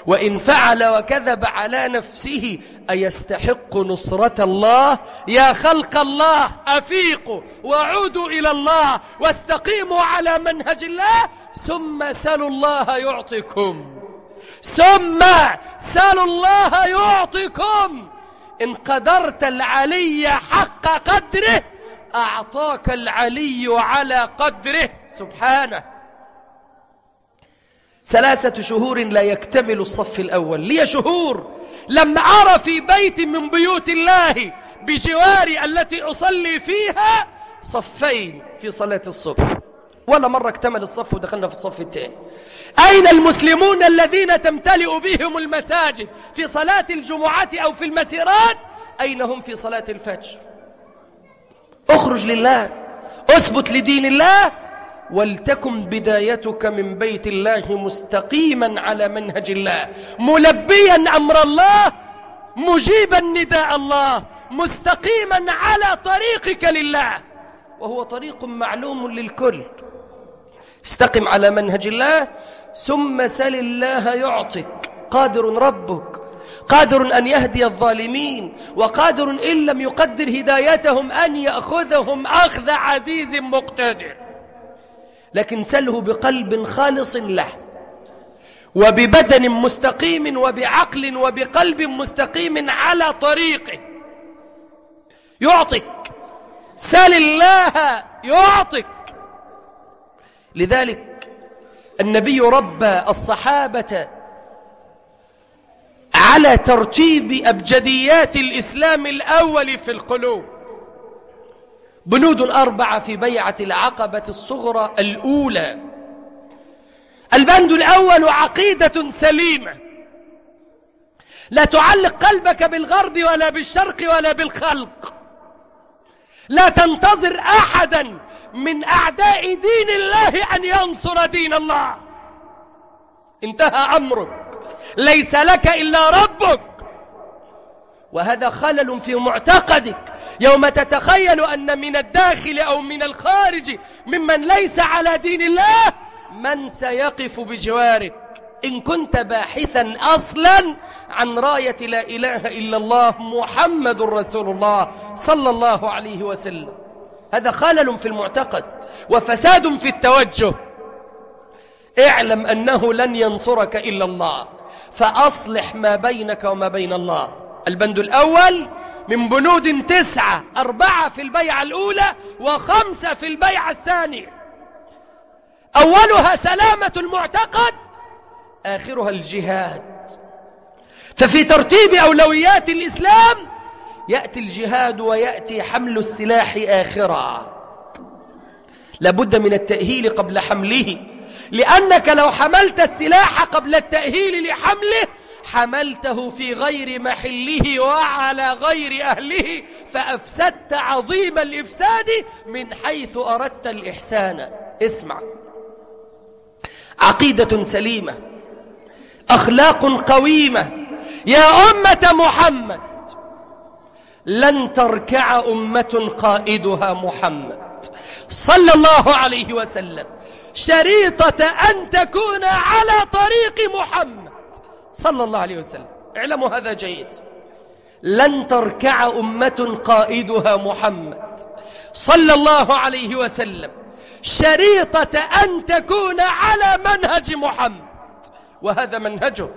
وإن فعل وكذب على نفسه أيستحق نصرة الله؟ يا خلق الله أفيقوا وعودوا إلى الله واستقيموا على منهج الله؟ ثم سلوا الله يعطيكم. ثم سألوا الله يعطيكم. إن قدرت العلي حق قدره أعطاك العلي على قدره. سبحانه. ثلاثة شهور لا يكتمل الصف الأول. لي شهور. لم أرى في بيت من بيوت الله بجواري التي أصلي فيها صفين في صلاة الصبح. ولا مرة اكتمل الصف ودخلنا في الصف الثاني أين المسلمون الذين تمتلئ بهم المساجد؟ في صلاة الجمعة أو في المسيرات؟ أين هم في صلاة الفجر؟ اخرج لله اثبت لدين الله ولتكن بدايتك من بيت الله مستقيما على منهج الله. ملبيا أمر الله مجيبا نداء الله مستقيما على طريقك لله. وهو طريق معلوم للكل. استقم على منهج الله ثم سل الله يعطك قادر ربك. قادر أن يهدي الظالمين وقادر إن لم يقدر هدايتهم أن يأخذهم أخذ عزيز مقتدر. لكن سله بقلب خالص له وببدن مستقيم وبعقل وبقلب مستقيم على طريقه. يعطك سل الله يعطك لذلك النبي ربى الصحابة على ترتيب أبجديات الإسلام الأول في القلوب. بنود أربعة في بيعة العقبة الصغرى الأولى. البند الأول عقيدة سليمة. لا تعلق قلبك بالغرب ولا بالشرق ولا بالخلق. لا تنتظر أحدا من أعداء دين الله أن ينصر دين الله. انتهى أمرك. ليس لك إلا ربك. وهذا خلل في معتقدك. يوم تتخيل أن من الداخل أو من الخارج ممن ليس على دين الله من سيقف بجوارك. إن كنت باحثا أصلا عن راية لا إله إلا الله محمد رسول الله صلى الله عليه وسلم. هذا خلل في المعتقد وفساد في التوجه. اعلم أنه لن ينصرك إلا الله. فأصلح ما بينك وما بين الله. البند الأول من بنود تسعة أربعة في البيعة الأولى وخمسة في البيعة الثانية. أولها سلامة المعتقد آخرها الجهاد. ففي ترتيب أولويات الإسلام يأتي الجهاد ويأتي حمل السلاح آخرا. لابد من التأهيل قبل حمله. لأنك لو حملت السلاح قبل التأهيل لحمله حملته في غير محله وعلى غير أهله فأفسدت عظيم الإفساد من حيث أردت الإحسان. اسمع. عقيدة سليمة. أخلاق قويمة. يا أمة محمد. لن تركع أمة قائدها محمد. صلى الله عليه وسلم. شريطة أن تكون على طريق محمد. صلى الله عليه وسلم. اعلموا هذا جيد. لن تركع أمة قائدها محمد. صلى الله عليه وسلم. شريطة أن تكون على منهج محمد. وهذا منهجه.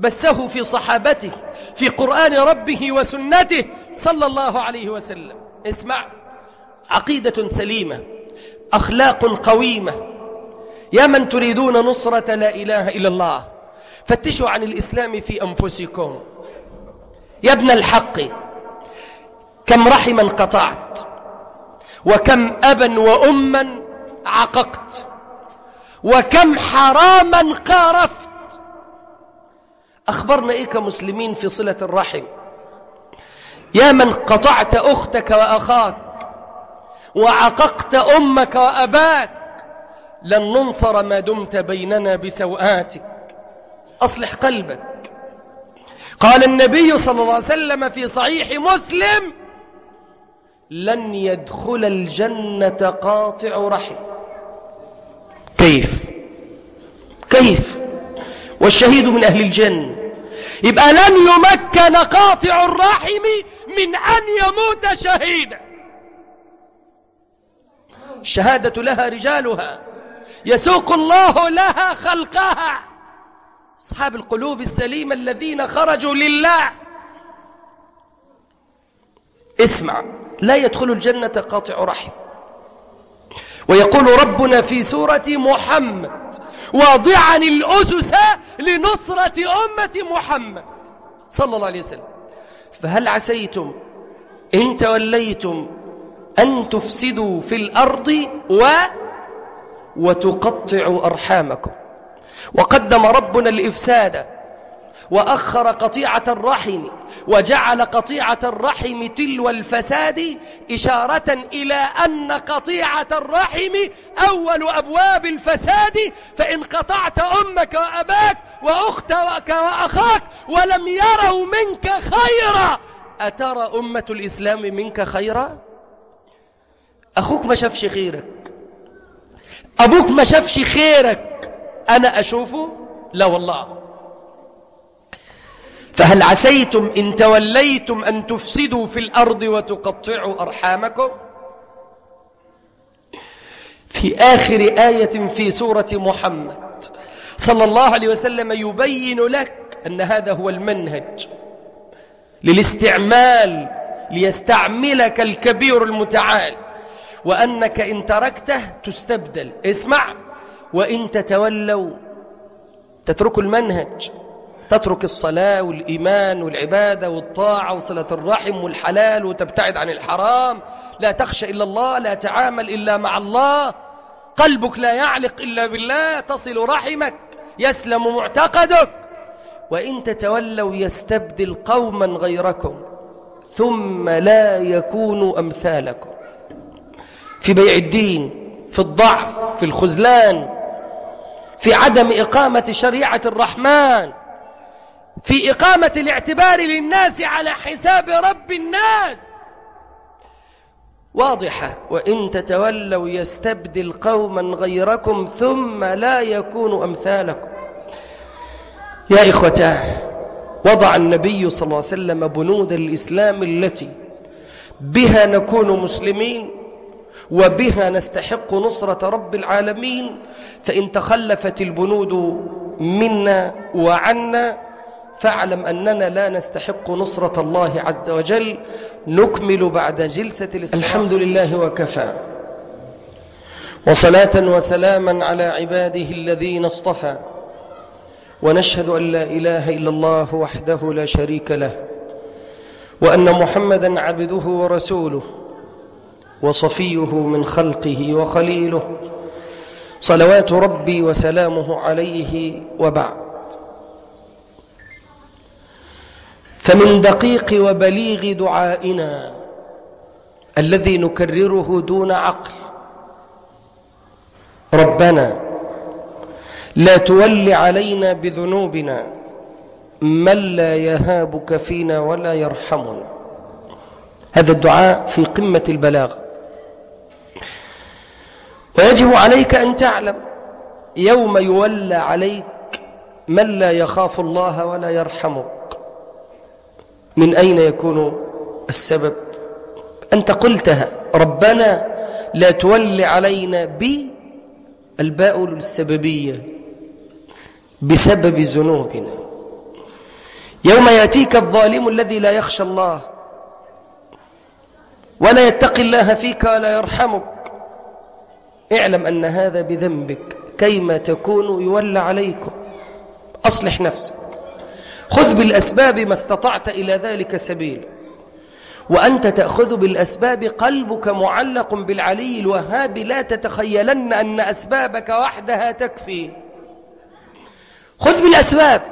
بسه في صحابته في قرآن ربه وسنته صلى الله عليه وسلم. اسمع عقيدة سليمة أخلاق قويمة. يا من تريدون نصرة لا إله إلا الله فتشوا عن الإسلام في أنفسكم. يا ابن الحق كم رحما قطعت وكم أبا وأما عققت وكم حراما قارفت. أخبرنا إيه كمسلمين في صلة الرحم. يا من قطعت أختك وأخاك وعققت أمك وأباك لن ننصر ما دمت بيننا بسوآتك. أصلح قلبك. قال النبي صلى الله عليه وسلم في صحيح مسلم لن يدخل الجنة قاطع رحم. كيف؟ كيف؟ والشهيد من أهل الجنة. يبقى لن يمكن قاطع الرحم من أن يموت شهيدا. الشهادة لها رجالها. يسوق الله لها خلقها. أصحاب القلوب السليمة الذين خرجوا لله. اسمع لا يدخل الجنة قاطع رحم. ويقول ربنا في سورة محمد واضعا الأسس لنصرة أمة محمد. صلى الله عليه وسلم. فهل عسيتم إن توليتم أن تفسدوا في الأرض و وتقطعوا أرحامكم. وقدم ربنا الإفساد وأخر قطيعة الرحم. وجعل قطيعة الرحم تلو الفساد إشارة إلى أن قطيعة الرحم أول أبواب الفساد فإن قطعت أمك وأباك وأختك وأخاك ولم يروا منك خيرا. أترى أمة الإسلام منك خيرا؟ أخوك ما شافش خيرك. أبوك ما شافش خيرك. أنا أشوفه؟ لا والله. فهل عسيتم إن توليتم أن تفسدوا في الأرض وتقطعوا أرحامكم؟ في آخر آية في سورة محمد صلى الله عليه وسلم يبين لك أن هذا هو المنهج للاستعمال ليستعملك الكبير المتعال وأنك إن تركته تستبدل. اسمع وإن تتولوا تتركوا المنهج. تترك الصلاة والإيمان والعبادة والطاعة وصلة الرحم والحلال وتبتعد عن الحرام. لا تخشى إلا الله لا تعامل إلا مع الله. قلبك لا يعلق إلا بالله تصل رحمك يسلم معتقدك. وإن تتولوا يستبدل قوما غيركم ثم لا يكونوا أمثالكم. في بيع الدين في الضعف في الخذلان في عدم إقامة شريعة الرحمن. في إقامة الاعتبار للناس على حساب رب الناس. واضحة. وإن تتولوا يستبدل قوما غيركم ثم لا يكون أمثالكم. يا إخوتاه وضع النبي صلى الله عليه وسلم بنود الإسلام التي بها نكون مسلمين وبها نستحق نصرة رب العالمين فإن تخلفت البنود منا وعنا فاعلم أننا لا نستحق نصرة الله عز وجل نكمل بعد جلسة الاستراحة الحمد لله وكفى. وصلاة وسلاما على عباده الذين اصطفى. ونشهد أن لا إله إلا الله وحده لا شريك له. وأن محمدا عبده ورسوله. وصفيه من خلقه وخليله. صلوات ربي وسلامه عليه وبعد. فمن دقيق وبليغ دعائنا الذي نكرره دون عقل. ربنا لا تول علينا بذنوبنا من لا يهابك فينا ولا يرحمنا. هذا الدعاء في قمة البلاغة ويجب عليك أن تعلم يوم يولى عليك من لا يخاف الله ولا يرحمك من أين يكون السبب؟ أنت قلتها ربنا لا تول علينا بالباء السببية بسبب ذنوبنا. يوم يأتيك الظالم الذي لا يخشى الله ولا يتقي الله فيك ولا يرحمك. اعلم أن هذا بذنبك كيما تكون يولى عليكم. أصلح نفسك. خذ بالأسباب ما استطعت إلى ذلك سبيل. وأنت تأخذ بالأسباب قلبك معلق بالعلي الوهاب لا تتخيلن أن أسبابك وحدها تكفي. خذ بالأسباب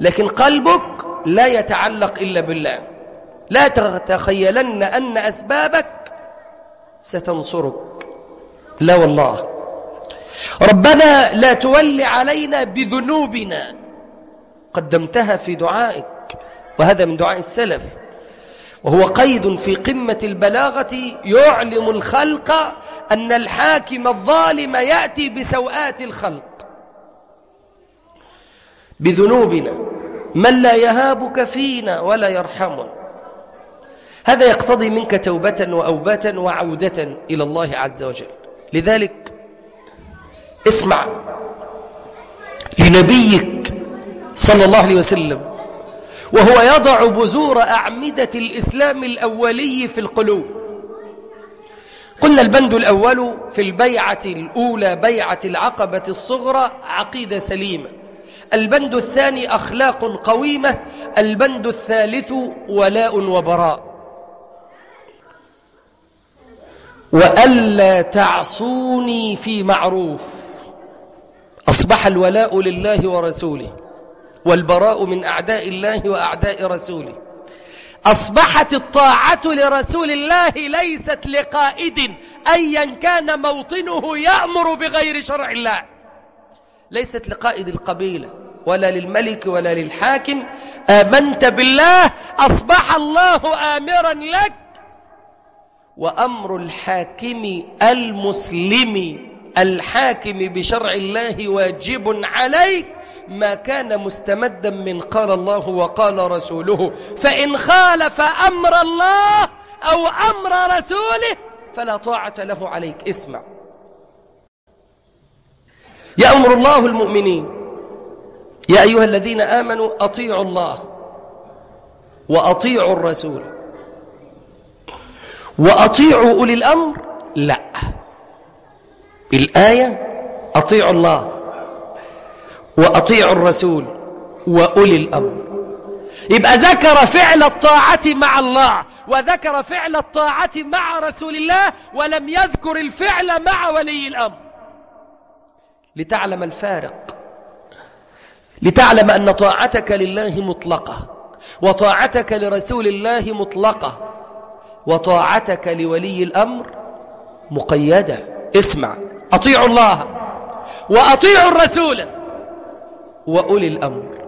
لكن قلبك لا يتعلق إلا بالله. لا تتخيلن أن أسبابك ستنصرك. لا والله. ربنا لا تولي علينا بذنوبنا. قدمتها في دعائك. وهذا من دعاء السلف. وهو قيد في قمة البلاغة يعلم الخلق أن الحاكم الظالم يأتي بسوآت الخلق. بذنوبنا من لا يهابك فينا ولا يرحمنا. هذا يقتضي منك توبة وأوبة وعودة إلى الله عز وجل. لذلك اسمع لنبيك صلى الله عليه وسلم. وهو يضع بذور أعمدة الإسلام الأولي في القلوب. قلنا البند الأول في البيعة الأولى بيعة العقبة الصغرى عقيدة سليمة. البند الثاني أخلاق قويمة البند الثالث ولاء وبراء. وألا تعصوني في معروف. أصبح الولاء لله ورسوله. والبراء من أعداء الله وأعداء رسوله. أصبحت الطاعة لرسول الله ليست لقائد أيا كان موطنه يأمر بغير شرع الله. ليست لقائد القبيلة ولا للملك ولا للحاكم. آمنت بالله أصبح الله آمرا لك. وأمر الحاكم المسلم الحاكم بشرع الله واجب عليك. ما كان مستمدا من قال الله وقال رسوله. فإن خالف أمر الله أو أمر رسوله فلا طاعة له عليك. اسمع. يأمر الله المؤمنين. يا أيها الذين آمنوا أطيعوا الله وأطيعوا الرسول وأطيعوا أولي الأمر. لا. الآية أطيعوا الله. وأطيعوا الرسول وأولي الأمر. يبقى ذكر فعل الطاعة مع الله وذكر فعل الطاعة مع رسول الله ولم يذكر الفعل مع ولي الأمر. لتعلم الفارق. لتعلم أن طاعتك لله مطلقة وطاعتك لرسول الله مطلقة وطاعتك لولي الأمر مقيدة. اسمع أطيعوا الله وأطيعوا الرسول. وأولي الأمر.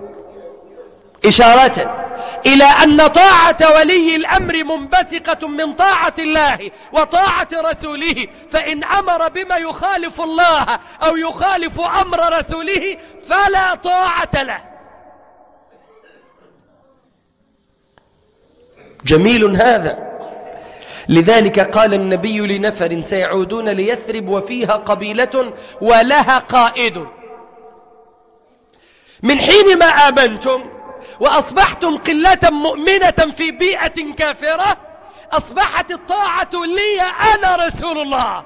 إشارة إلى أن طاعة ولي الأمر منبثقة من طاعة الله وطاعة رسوله فإن أمر بما يخالف الله أو يخالف أمر رسوله فلا طاعة له. جميل هذا. لذلك قال النبي لنفر سيعودون ليثرب وفيها قبيلة ولها قائد. من حين ما آمنتم وأصبحتم قلة مؤمنة في بيئة كافرة أصبحت الطاعة لي أنا رسول الله.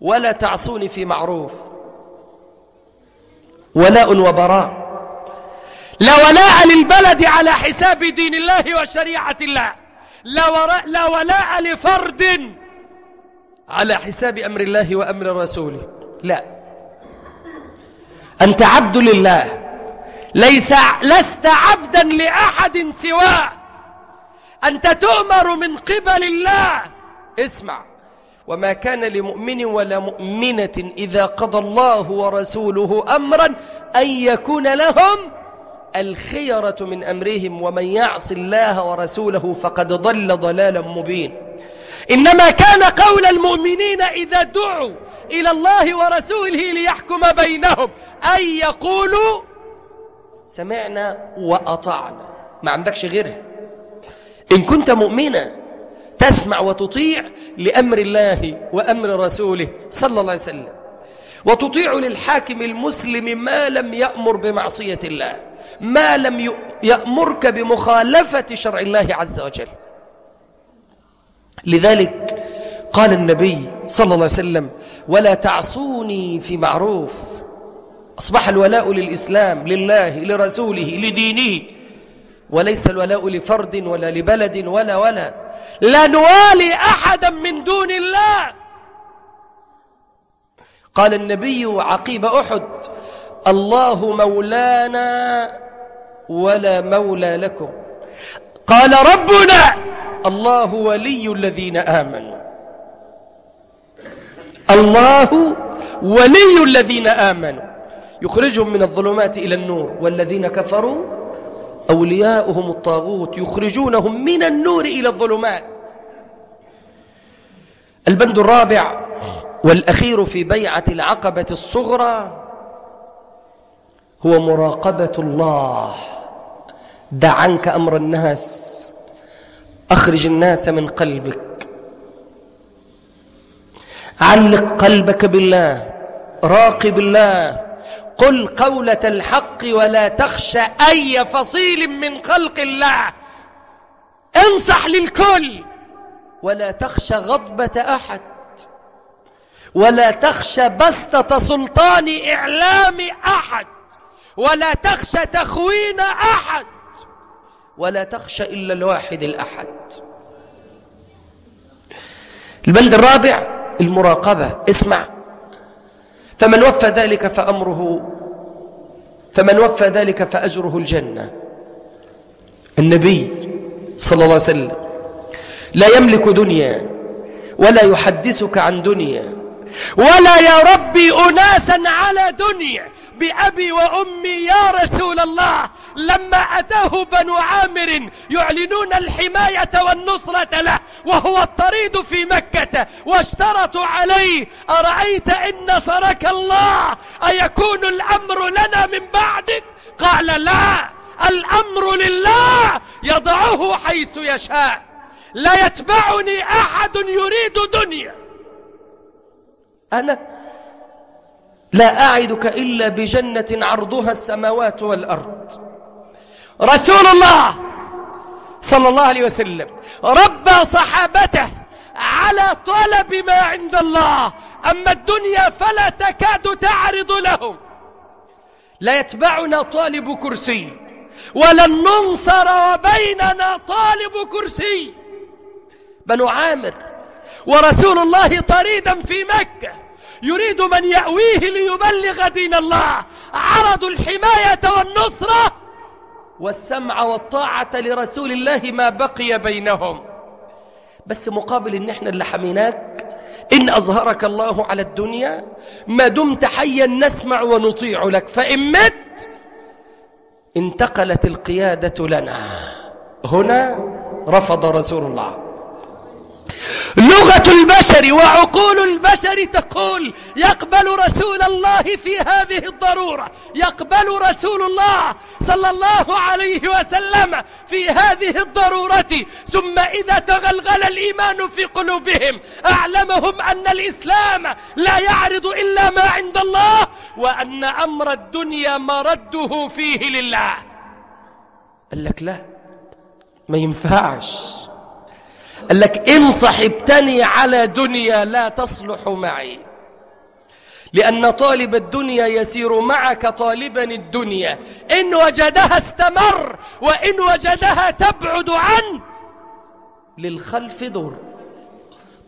ولا تعصوني في معروف. ولاء وبراء. لا ولاء للبلد على حساب دين الله وشريعة الله. لا, لا ولاء لفرد على حساب أمر الله وأمر رسوله. لا. أنت عبد لله. ليس لست عبدا لأحد سواه. أنت تؤمر من قبل الله. اسمع. وما كان لمؤمن ولا مؤمنة إذا قضى الله ورسوله أمرا أن يكون لهم الخيرة من أمرهم ومن يعص الله ورسوله فقد ضل ضلالا مبين. إنما كان قول المؤمنين إذا دعوا إلى الله ورسوله ليحكم بينهم. أن يقولوا سمعنا وأطعنا. ما عندكش غيرها. إن كنت مؤمنا تسمع وتطيع لأمر الله وأمر رسوله صلى الله عليه وسلم. وتطيع للحاكم المسلم ما لم يأمر بمعصية الله. ما لم يأمرك بمخالفة شرع الله عز وجل. لذلك قال النبي صلى الله عليه وسلم ولا تعصوني في معروف. أصبح الولاء للإسلام لله لرسوله لدينه. وليس الولاء لفرد ولا لبلد ولا ولا. لا نوالي أحدا من دون الله. قال النبي عقيب أحد الله مولانا ولا مولى لكم. قال ربنا الله ولي الذين آمنوا. الله ولي الذين آمنوا. يخرجهم من الظلمات إلى النور. والذين كفروا أولياؤهم الطاغوت. يخرجونهم من النور إلى الظلمات. البند الرابع. والأخير في بيعة العقبة الصغرى هو مراقبة الله. دع عنك أمر الناس. أخرج الناس من قلبك. علق قلبك بالله راقب الله قل قولة الحق ولا تخشى أي فصيل من خلق الله. انصح للكل. ولا تخشى غضبة أحد. ولا تخشى بسطة سلطان إعلام أحد. ولا تخشى تخوين أحد. ولا تخشى إلا الواحد الأحد. البلد الرابع المراقبة اسمع. فمن وفى ذلك فأمره فمن وفى ذلك فأجره الجنة. النبي صلى الله عليه وسلم لا يملك دنيا ولا يحدثك عن دنيا ولا يا ربي أناسا على دنيا. بأبي وأمي يا رسول الله. لما أتاه بنو عامر يعلنون الحماية والنصرة له وهو الطريد في مكة واشترطوا عليه أرأيت إن نصرك الله؟ أيكون الأمر لنا من بعدك؟ قال لا الأمر لله يضعه حيث يشاء. لا يتبعني أحد يريد دنيا. أنا لا أعدك إلا بجنة عرضها السماوات والأرض. رسول الله صلى الله عليه وسلم ربى صحابته على طلب ما عند الله أما الدنيا فلا تكاد تعرض لهم. لا يتبعنا طالب كرسي ولن ننصر وبيننا طالب كرسي. بنو عامر ورسول الله طريدا في مكة يريد من يأويه ليبلغ دين الله. عرضوا الحماية والنصرة والسمع والطاعة لرسول الله ما بقي بينهم. بس مقابل إن إحنا اللي حميناك إن أظهرك الله على الدنيا ما دمت حيا نسمع ونطيع لك. فإن مت انتقلت القيادة لنا. هنا رفض رسول الله. لغة البشر وعقول البشر تقول يقبل رسول الله في هذه الضرورة. يقبل رسول الله صلى الله عليه وسلم في هذه الضرورة. ثم إذا تغلغل الإيمان في قلوبهم أعلمهم أن الإسلام لا يعرض إلا ما عند الله وأن أمر الدنيا مرده فيه لله. قال لك لا ما ينفعش. قال لك إن صحبتني على دنيا لا تصلح معي. لأن طالب الدنيا يسير معك طالبا الدنيا. إن وجدها استمر وإن وجدها تبعد عنه للخلف دور.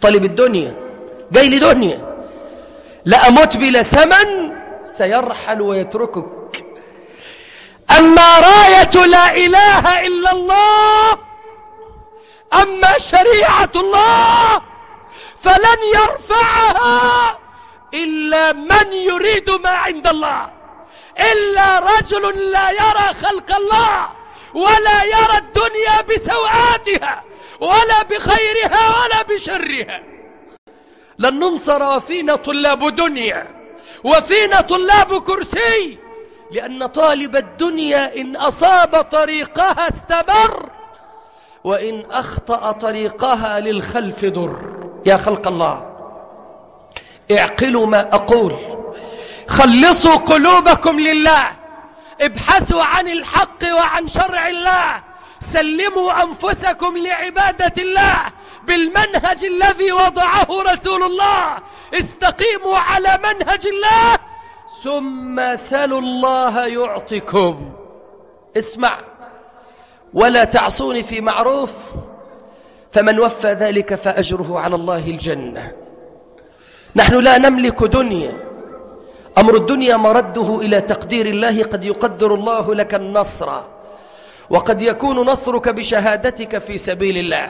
طالب الدنيا جاي لدنيا. لا أموت بلا سمن سيرحل ويتركك. أما راية لا إله إلا الله أما شريعة الله فلن يرفعها إلا من يريد ما عند الله. إلا رجل لا يرى خلق الله ولا يرى الدنيا بسوآتها ولا بخيرها ولا بشرها. لن ننصر وفينا طلاب دنيا وفينا طلاب كرسي لأن طالب الدنيا إن أصاب طريقها استمر وإن أخطأ طريقها للخلف ضر. يا خلق الله. اعقلوا ما أقول. خلصوا قلوبكم لله. ابحثوا عن الحق وعن شرع الله. سلموا أنفسكم لعبادة الله بالمنهج الذي وضعه رسول الله. استقيموا على منهج الله. ثم سلوا الله يعطكم اسمع. ولا تعصوني في معروف فمن وفى ذلك فأجره على الله الجنة. نحن لا نملك دنيا. أمر الدنيا مرده إلى تقدير الله قد يقدر الله لك النصر وقد يكون نصرك بشهادتك في سبيل الله.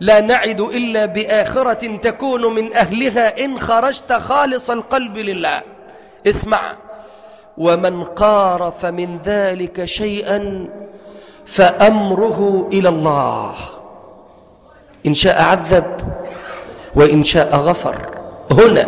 لا نعد إلا بآخرة تكون من أهلها إن خرجت خالص القلب لله. اسمع. ومن قارف من ذلك شيئا فأمره إلى الله. إن شاء عذب وإن شاء غفر. هنا.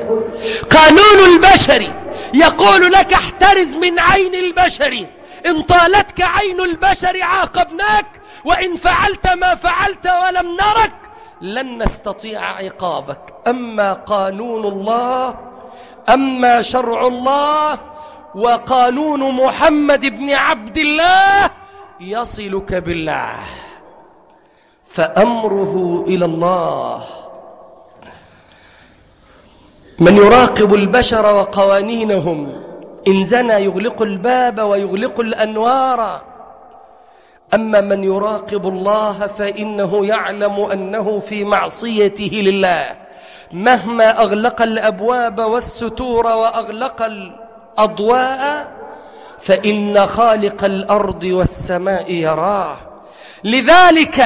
قانون البشر. يقول لك احترز من عين البشر. إن طالتك عين البشر عاقبناك وإن فعلت ما فعلت ولم نرك لن نستطيع عقابك. أما قانون الله أما شرع الله وقانون محمد بن عبد الله يصلك بالله. فأمره إلى الله. من يراقب البشر وقوانينهم إن زنى يغلق الباب ويغلق الأنوار. أما من يراقب الله فإنه يعلم أنه في معصيته لله. مهما أغلق الأبواب والستور وأغلق الأضواء فإن خالق الأرض والسماء يراه. لذلك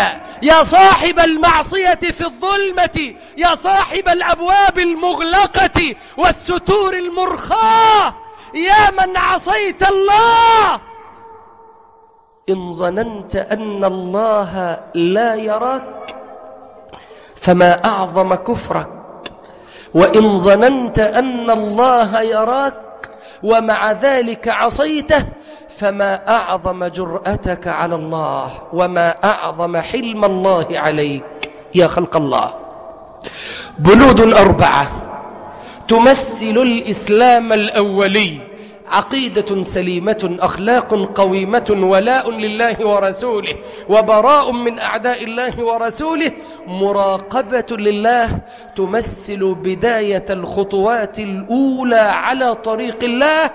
يا صاحب المعصية في الظلمة يا صاحب الأبواب المغلقة والستور المرخاة يا من عصيت الله. إن ظننت أن الله لا يراك فما أعظم كفرك. وإن ظننت أن الله يراك ومع ذلك عصيته فما أعظم جرأتك على الله وما أعظم حلم الله عليك يا خلق الله. بنود أربعة تمثل الإسلام الأولي. عقيدة سليمة أخلاق قويمة ولاء لله ورسوله وبراء من أعداء الله ورسوله مراقبة لله تمثل بداية الخطوات الأولى على طريق الله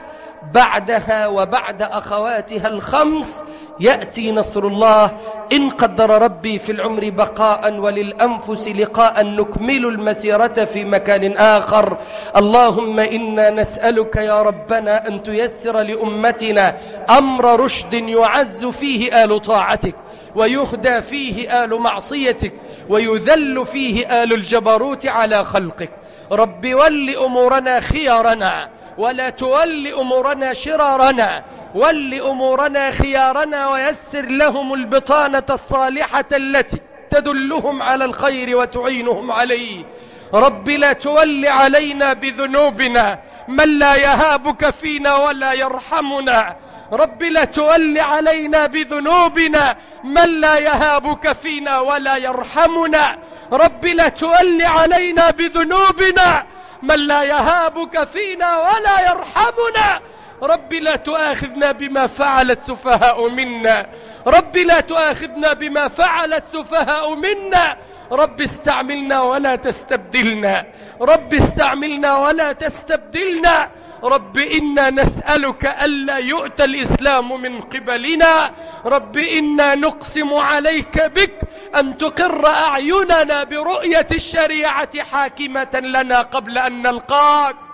بعدها وبعد أخواتها الخمس يأتي نصر الله. إن قدر ربي في العمر بقاء وللأنفس لقاء نكمل المسيرة في مكان آخر. اللهم إنا نسألك يا ربنا أن تيسر لأمتنا أمر رشد يعز فيه آل طاعتك ويهدى فيه آل معصيتك ويذل فيه آل الجبروت على خلقك. رب ول أمورنا خيارنا ولا تول أمورنا شرارنا. ول أمورنا خيارنا ويسر لهم البطانة الصالحة التي تدلهم على الخير وتعينهم عليه. رب لا تول علينا بذنوبنا من لا يهابك فينا ولا يرحمنا. رب لا تول علينا بذنوبنا من لا يهابك فينا ولا يرحمنا. رب لا تول علينا بذنوبنا من لا يهابك فينا ولا يرحمنا. رب لا تؤاخذنا بما فعل السفهاء منا. رب لا تؤاخذنا بما فعل السفهاء منا. رب استعملنا ولا تستبدلنا. رب استعملنا ولا تستبدلنا. رب إنا نسألك ألا يؤتى الإسلام من قبلنا. رب إنا نقسم عليك بك أن تقر أعيننا برؤية الشريعة حاكمة لنا قبل أن نلقاك.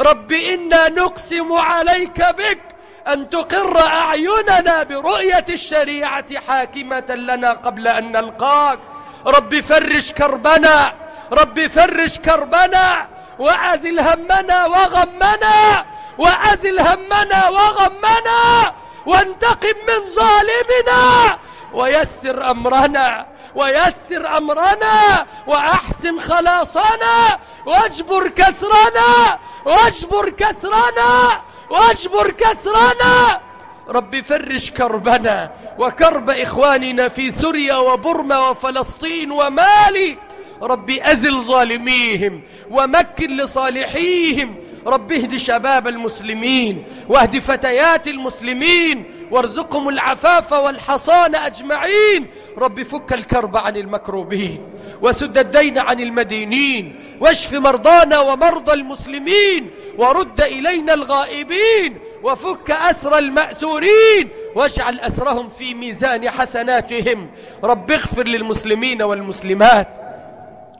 رب إنا نقسم عليك بك أن تقر أعيننا برؤية الشريعة حاكمة لنا قبل أن نلقاك. رب فرج كربنا رب فرج كربنا وأزل همنا وغمنا وأزل همنا وغمنا وانتقم من ظالمنا. ويسر أمرنا ويسر أمرنا وأحسن خلاصنا واجبر كسرنا واجبر كسرنا واجبر كسرنا. رب فرج كربنا وكرب إخواننا في سوريا وبرما وفلسطين ومالي. رب أزل ظالميهم ومكن لصالحيهم. رب اهد شباب المسلمين واهد فتيات المسلمين وارزقهم العفاف والحصان أجمعين. رب فك الكرب عن المكروبين وسد الدين عن المدينين واشف مرضانا ومرضى المسلمين ورد إلينا الغائبين وفك أسر المأسورين واجعل أسرهم في ميزان حسناتهم. رب اغفر للمسلمين والمسلمات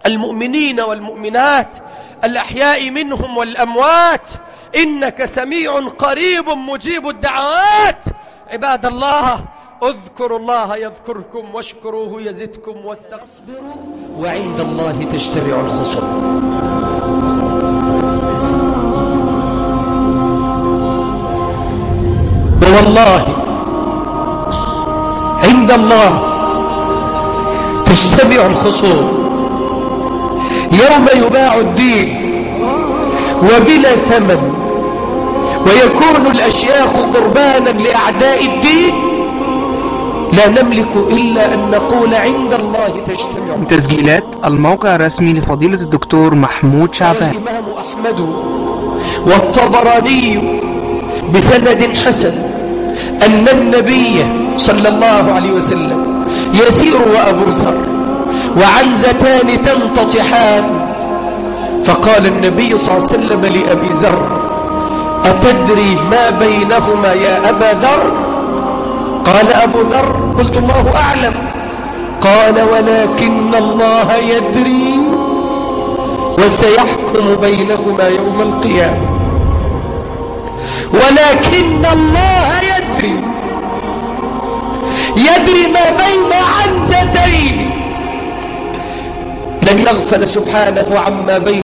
المؤمنين والمؤمنات الأحياء منهم والأموات. إنك سميع قريب مجيب الدعوات. عباد الله اذكروا الله يذكركم واشكروه يزدكم واستغفروا وعند الله تجتمع الخصوم والله عند الله تجتمع الخصوم. يوم يباع الدين وبلا ثمن. ويكون الأشياخ قربانا لأعداء الدين. لا نملك إلا أن نقول عند الله تجتمع. تسجيلات الموقع الرسمي لفضيلة الدكتور محمود شعبان. الإمام أحمد والطبراني بسند حسن أن النبي صلى الله عليه وسلم يسير وأبو ذر وعنزتان تنتطحان. فقال النبي صلى الله عليه وسلم لأبي ذر أتدري ما بينهما يا أبا ذر؟ قال أبو ذر قلت الله أعلم. قال ولكن الله يدري وسيحكم بينهما يوم القيامة. ولكن الله يدري. يدري ما بين عنزتين. لن يغفل سبحانه عما بين